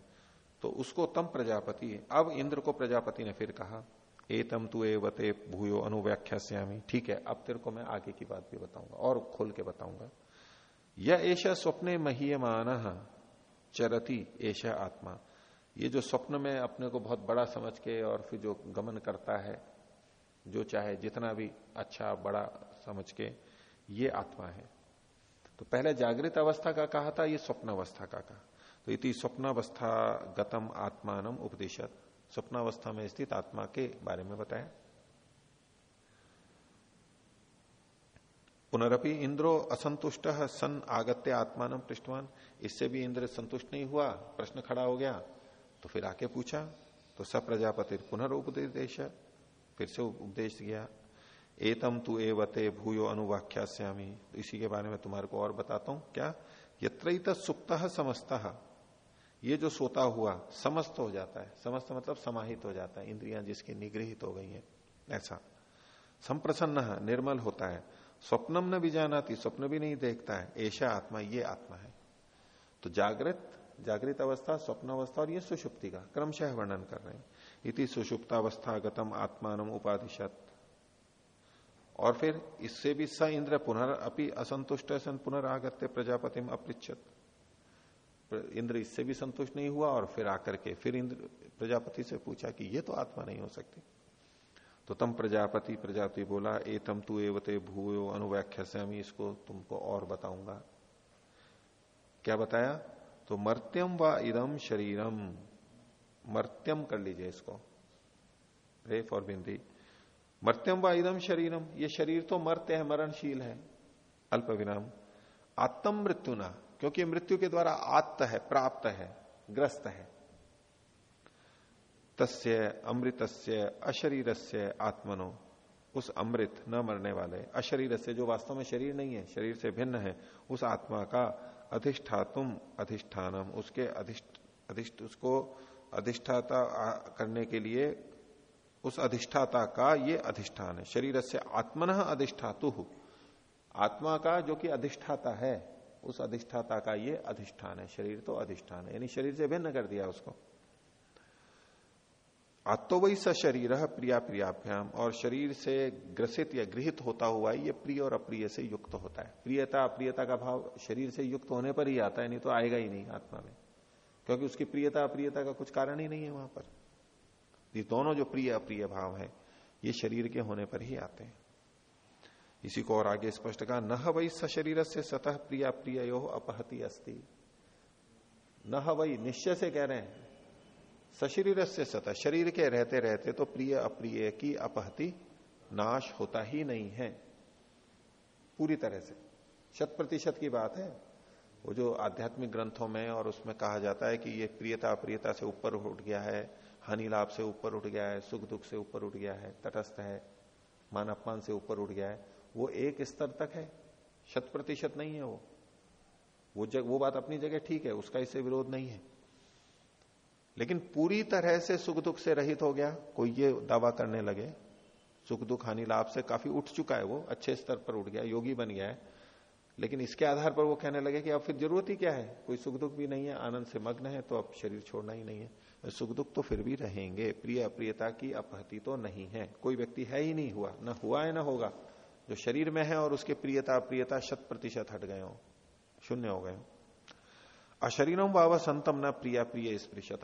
तो उसको तम प्रजापति, अब इंद्र को प्रजापति ने फिर कहा, एतम तु एवते भूयो अनुव्याख्यास्यामी। ठीक है, अब तेरे को मैं आगे की बात भी बताऊँगा, और खोल के बताऊँगा। यह ऐसा स्वप्ने महीयमान चरती ऐसा आत्मा। ये जो स्वप्न में अपने को बहुत बड़ा समझ के और फिर जो गमन करता है, जो चाहे जितना भी अच्छा बड़ा समझ के ये आत्मा है। तो पहले जागृत अवस्था का कहा था, ये स्वप्न अवस्था का कहा। तो इति स्वप्नावस्था गतम आत्मान उपदेशत। स्वप्नावस्था में स्थित आत्मा के बारे में बताया पुनरअपि इंद्रो असंतुष्ट सन आगत्य आत्मान पृष्ठवान इससे भी इंद्र संतुष्ट नहीं हुआ, प्रश्न खड़ा हो गया। तो फिर आके पूछा तो सब प्रजापति पुनर्उपदेश फिर से उपदेश गया। एतम तु एवते भूयो अनुवाख्यास्यामी। तो इसी के बारे में तुम्हारे को और बताता हूँ। क्या? यत्र सुप्त समस्त। ये जो सोता हुआ, समस्त हो जाता है। समस्त मतलब समाहित हो जाता है। इंद्रियाँ जिसकी निगृहित हो गई हैं। ऐसा। संप्रसन्न, निर्मल होता है। स्वप्नम न भी जानाती स्वप्न भी नहीं देखता है। ऐसा आत्मा, ये आत्मा है। तो जागृत जागृत अवस्था, स्वप्न अवस्था और ये सुषुप्ति का क्रमशः वर्णन कर रहे हैं। इति सुषुप्तावस्था गतम आत्मान उपाधिशत और फिर इससे भी स इंद्र पुनर अपनी असंतुष्ट सन पुनरागत्य प्रजापतिम अपृछत इंद्र इससे भी संतुष्ट नहीं हुआ और फिर आकर के फिर इंद्र प्रजापति से पूछा कि ये तो आत्मा नहीं हो सकती। तो तम प्रजापति प्रजापति बोला, ए तम तु एवते भूयो अनुव्याख्या से हम इसको तुमको और बताऊँगा। क्या बताया? तो मर्त्यम व इदम शरीरम। मर्त्यम कर लीजिए इसको। रे फॉर बिंदी। मर्त्यम व इदम शरीरम ये शरीर तो मर्त्य है, मरणशील है। अल्प विराम आत्म मृत्यु ना, क्योंकि मृत्यु के द्वारा आत्त है, प्राप्त है, ग्रस्त है। तस्य अमृतस्य अशरीरस्य आत्मनो, उस अमृत न मरने वाले। अशरीर से जो वास्तव में शरीर नहीं है, शरीर से भिन्न है, उस आत्मा का अधिष्ठातुम अधिष्ठानम, उसके अधिष्ठ अधिष्ठ, उसको अधिष्ठाता करने के लिए उस अधिष्ठाता का ये अधिष्ठान है। शरीर से आत्मन अधिष्ठातु। आत्मा का जो कि अधिष्ठाता है, उस अधिष्ठाता का ये अधिष्ठान है। शरीर तो अधिष्ठान है, यानी शरीर से भिन्न कर दिया उसको। आत्तो वही स शरीर प्रिया प्रियाभ्याम, और शरीर से ग्रसित या गृहित होता हुआ ये प्रिय और अप्रिय से युक्त होता है। प्रियता, अप्रियता का भाव शरीर से युक्त होने पर ही आता है, नहीं तो आएगा ही नहीं आत्मा में। क्योंकि उसकी प्रियता, अप्रियता का कुछ कारण ही नहीं है वहाँ पर। ये दोनों जो प्रिय अप्रिय भाव है, ये शरीर के होने पर ही आते हैं। इसी को और आगे स्पष्ट कहा न वही सशरीर से सतह प्रिया प्रिय यो अपहति अस्ति। न वही निश्चय से कह रहे हैं सशरीर से सतह शरीर के रहते रहते तो प्रिय अप्रिय की अपहति नाश होता ही नहीं है। पूरी तरह से। शत प्रतिशत की बात है। वो जो आध्यात्मिक ग्रंथों में और उसमें कहा जाता है कि ये प्रियता अप्रियता से ऊपर उठ गया है हानि लाभ से ऊपर उठ गया है, सुख दुख से ऊपर उठ गया है, तटस्थ है मान अपमान से ऊपर उठ गया है, वो एक स्तर तक है, शत प्रतिशत नहीं है वो। वो जग, वो बात अपनी जगह ठीक है, उसका इससे विरोध नहीं है। लेकिन पूरी तरह से सुख दुख से रहित हो गया, कोई ये दावा करने लगे, सुख दुख हानि लाभ से काफ़ी उठ चुका है वो, अच्छे स्तर पर उठ गया, योगी बन गया है, लेकिन इसके आधार पर वो कहने लगे कि अब फिर ज़रूरत ही क्या है? कोई सुख दुख भी नहीं है, आनंद से मग्न है तो अब शरीर छोड़ना ही नहीं है। सुख दुख तो फिर भी रहेंगे। प्रिय अप्रियता की अपहति तो नहीं है। कोई व्यक्ति है ही नहीं हुआ। न हुआ है, ना होगा। जो शरीर में है और उसके प्रियता अप्रियता शत प्रतिशत हट गए हो। शून्य हो गए अशरीरम वाव संतम न प्रिया, प्रिय स्पृशत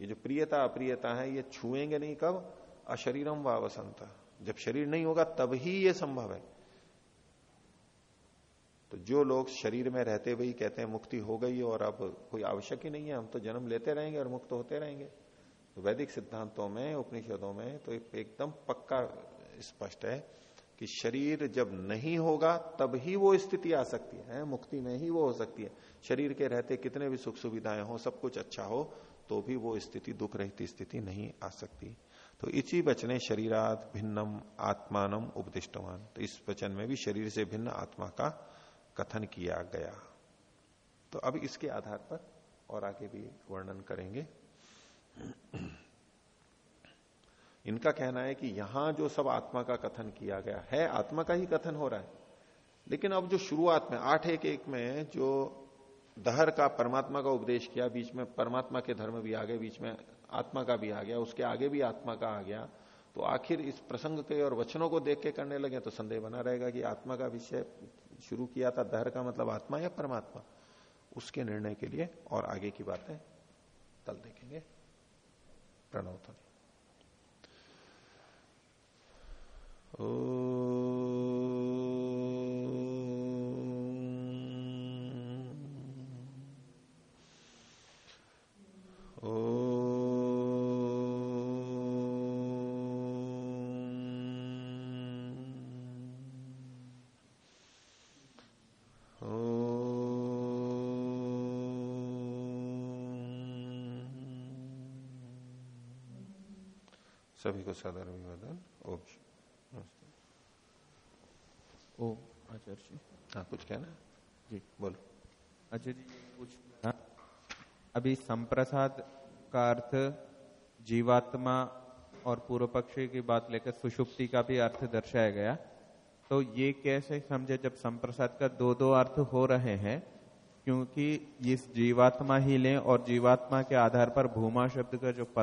ये जो प्रियता, अप्रियता है, ये छुएँगे नहीं कब? अशरीरम वाव संत। जब शरीर नहीं होगा, तब ही ये संभव है। तो जो लोग शरीर में रहते हुए ही कहते हैं, मुक्ति हो गई और अब कोई आवश्यक ही नहीं है, हम तो जन्म लेते रहेंगे और मुक्त होते रहेंगे। तो वैदिक सिद्धांतों में, उपनिषदों में तो एकदम पक्का स्पष्ट है कि शरीर जब नहीं होगा, तब ही वो स्थिति आ सकती है मुक्ति में ही वो हो सकती है। शरीर के रहते कितने भी सुख सुविधाएँ हो, सब कुछ अच्छा हो तो भी वो स्थिति दुख रहित स्थिति नहीं आ सकती। तो इसी वचने शरीरात भिन्नम आत्मानम उपदिष्टवान। तो इस वचन में भी शरीर से भिन्न आत्मा का कथन किया गया। तो अब इसके आधार पर और आगे भी वर्णन करेंगे। इनका कहना है कि यहाँ जो सब आत्मा का कथन किया गया है, आत्मा का ही कथन हो रहा है। लेकिन अब जो शुरुआत में, आठ एक एक में जो दहर का, परमात्मा का उपदेश किया, बीच में परमात्मा के धर्म भी आ गए, बीच में आत्मा का भी आ गया, उसके आगे भी आत्मा का आ गया तो आखिर इस प्रसंग के और वचनों को देख के करने लगे तो संदेह बना रहेगा कि आत्मा का विषय शुरू किया था, दहर का मतलब आत्मा या परमात्मा? उसके निर्णय के लिए और आगे की बातें कल देखेंगे। प्रणव ओ सभी को सदर अभिवादन ओम ओ आचार्य जी हाँ कुछ कहना जी बोलो अच्छा जी कुछ? अभी संप्रसाद का अर्थ जीवात्मा और पूर्व पक्षी की बात लेकर सुषुप्ति का भी अर्थ दर्शाया गया तो ये कैसे समझे जब संप्रसाद का दो दो अर्थ हो रहे हैं क्योंकि इस जीवात्मा ही लें और जीवात्मा के आधार पर भूमा शब्द का जो परम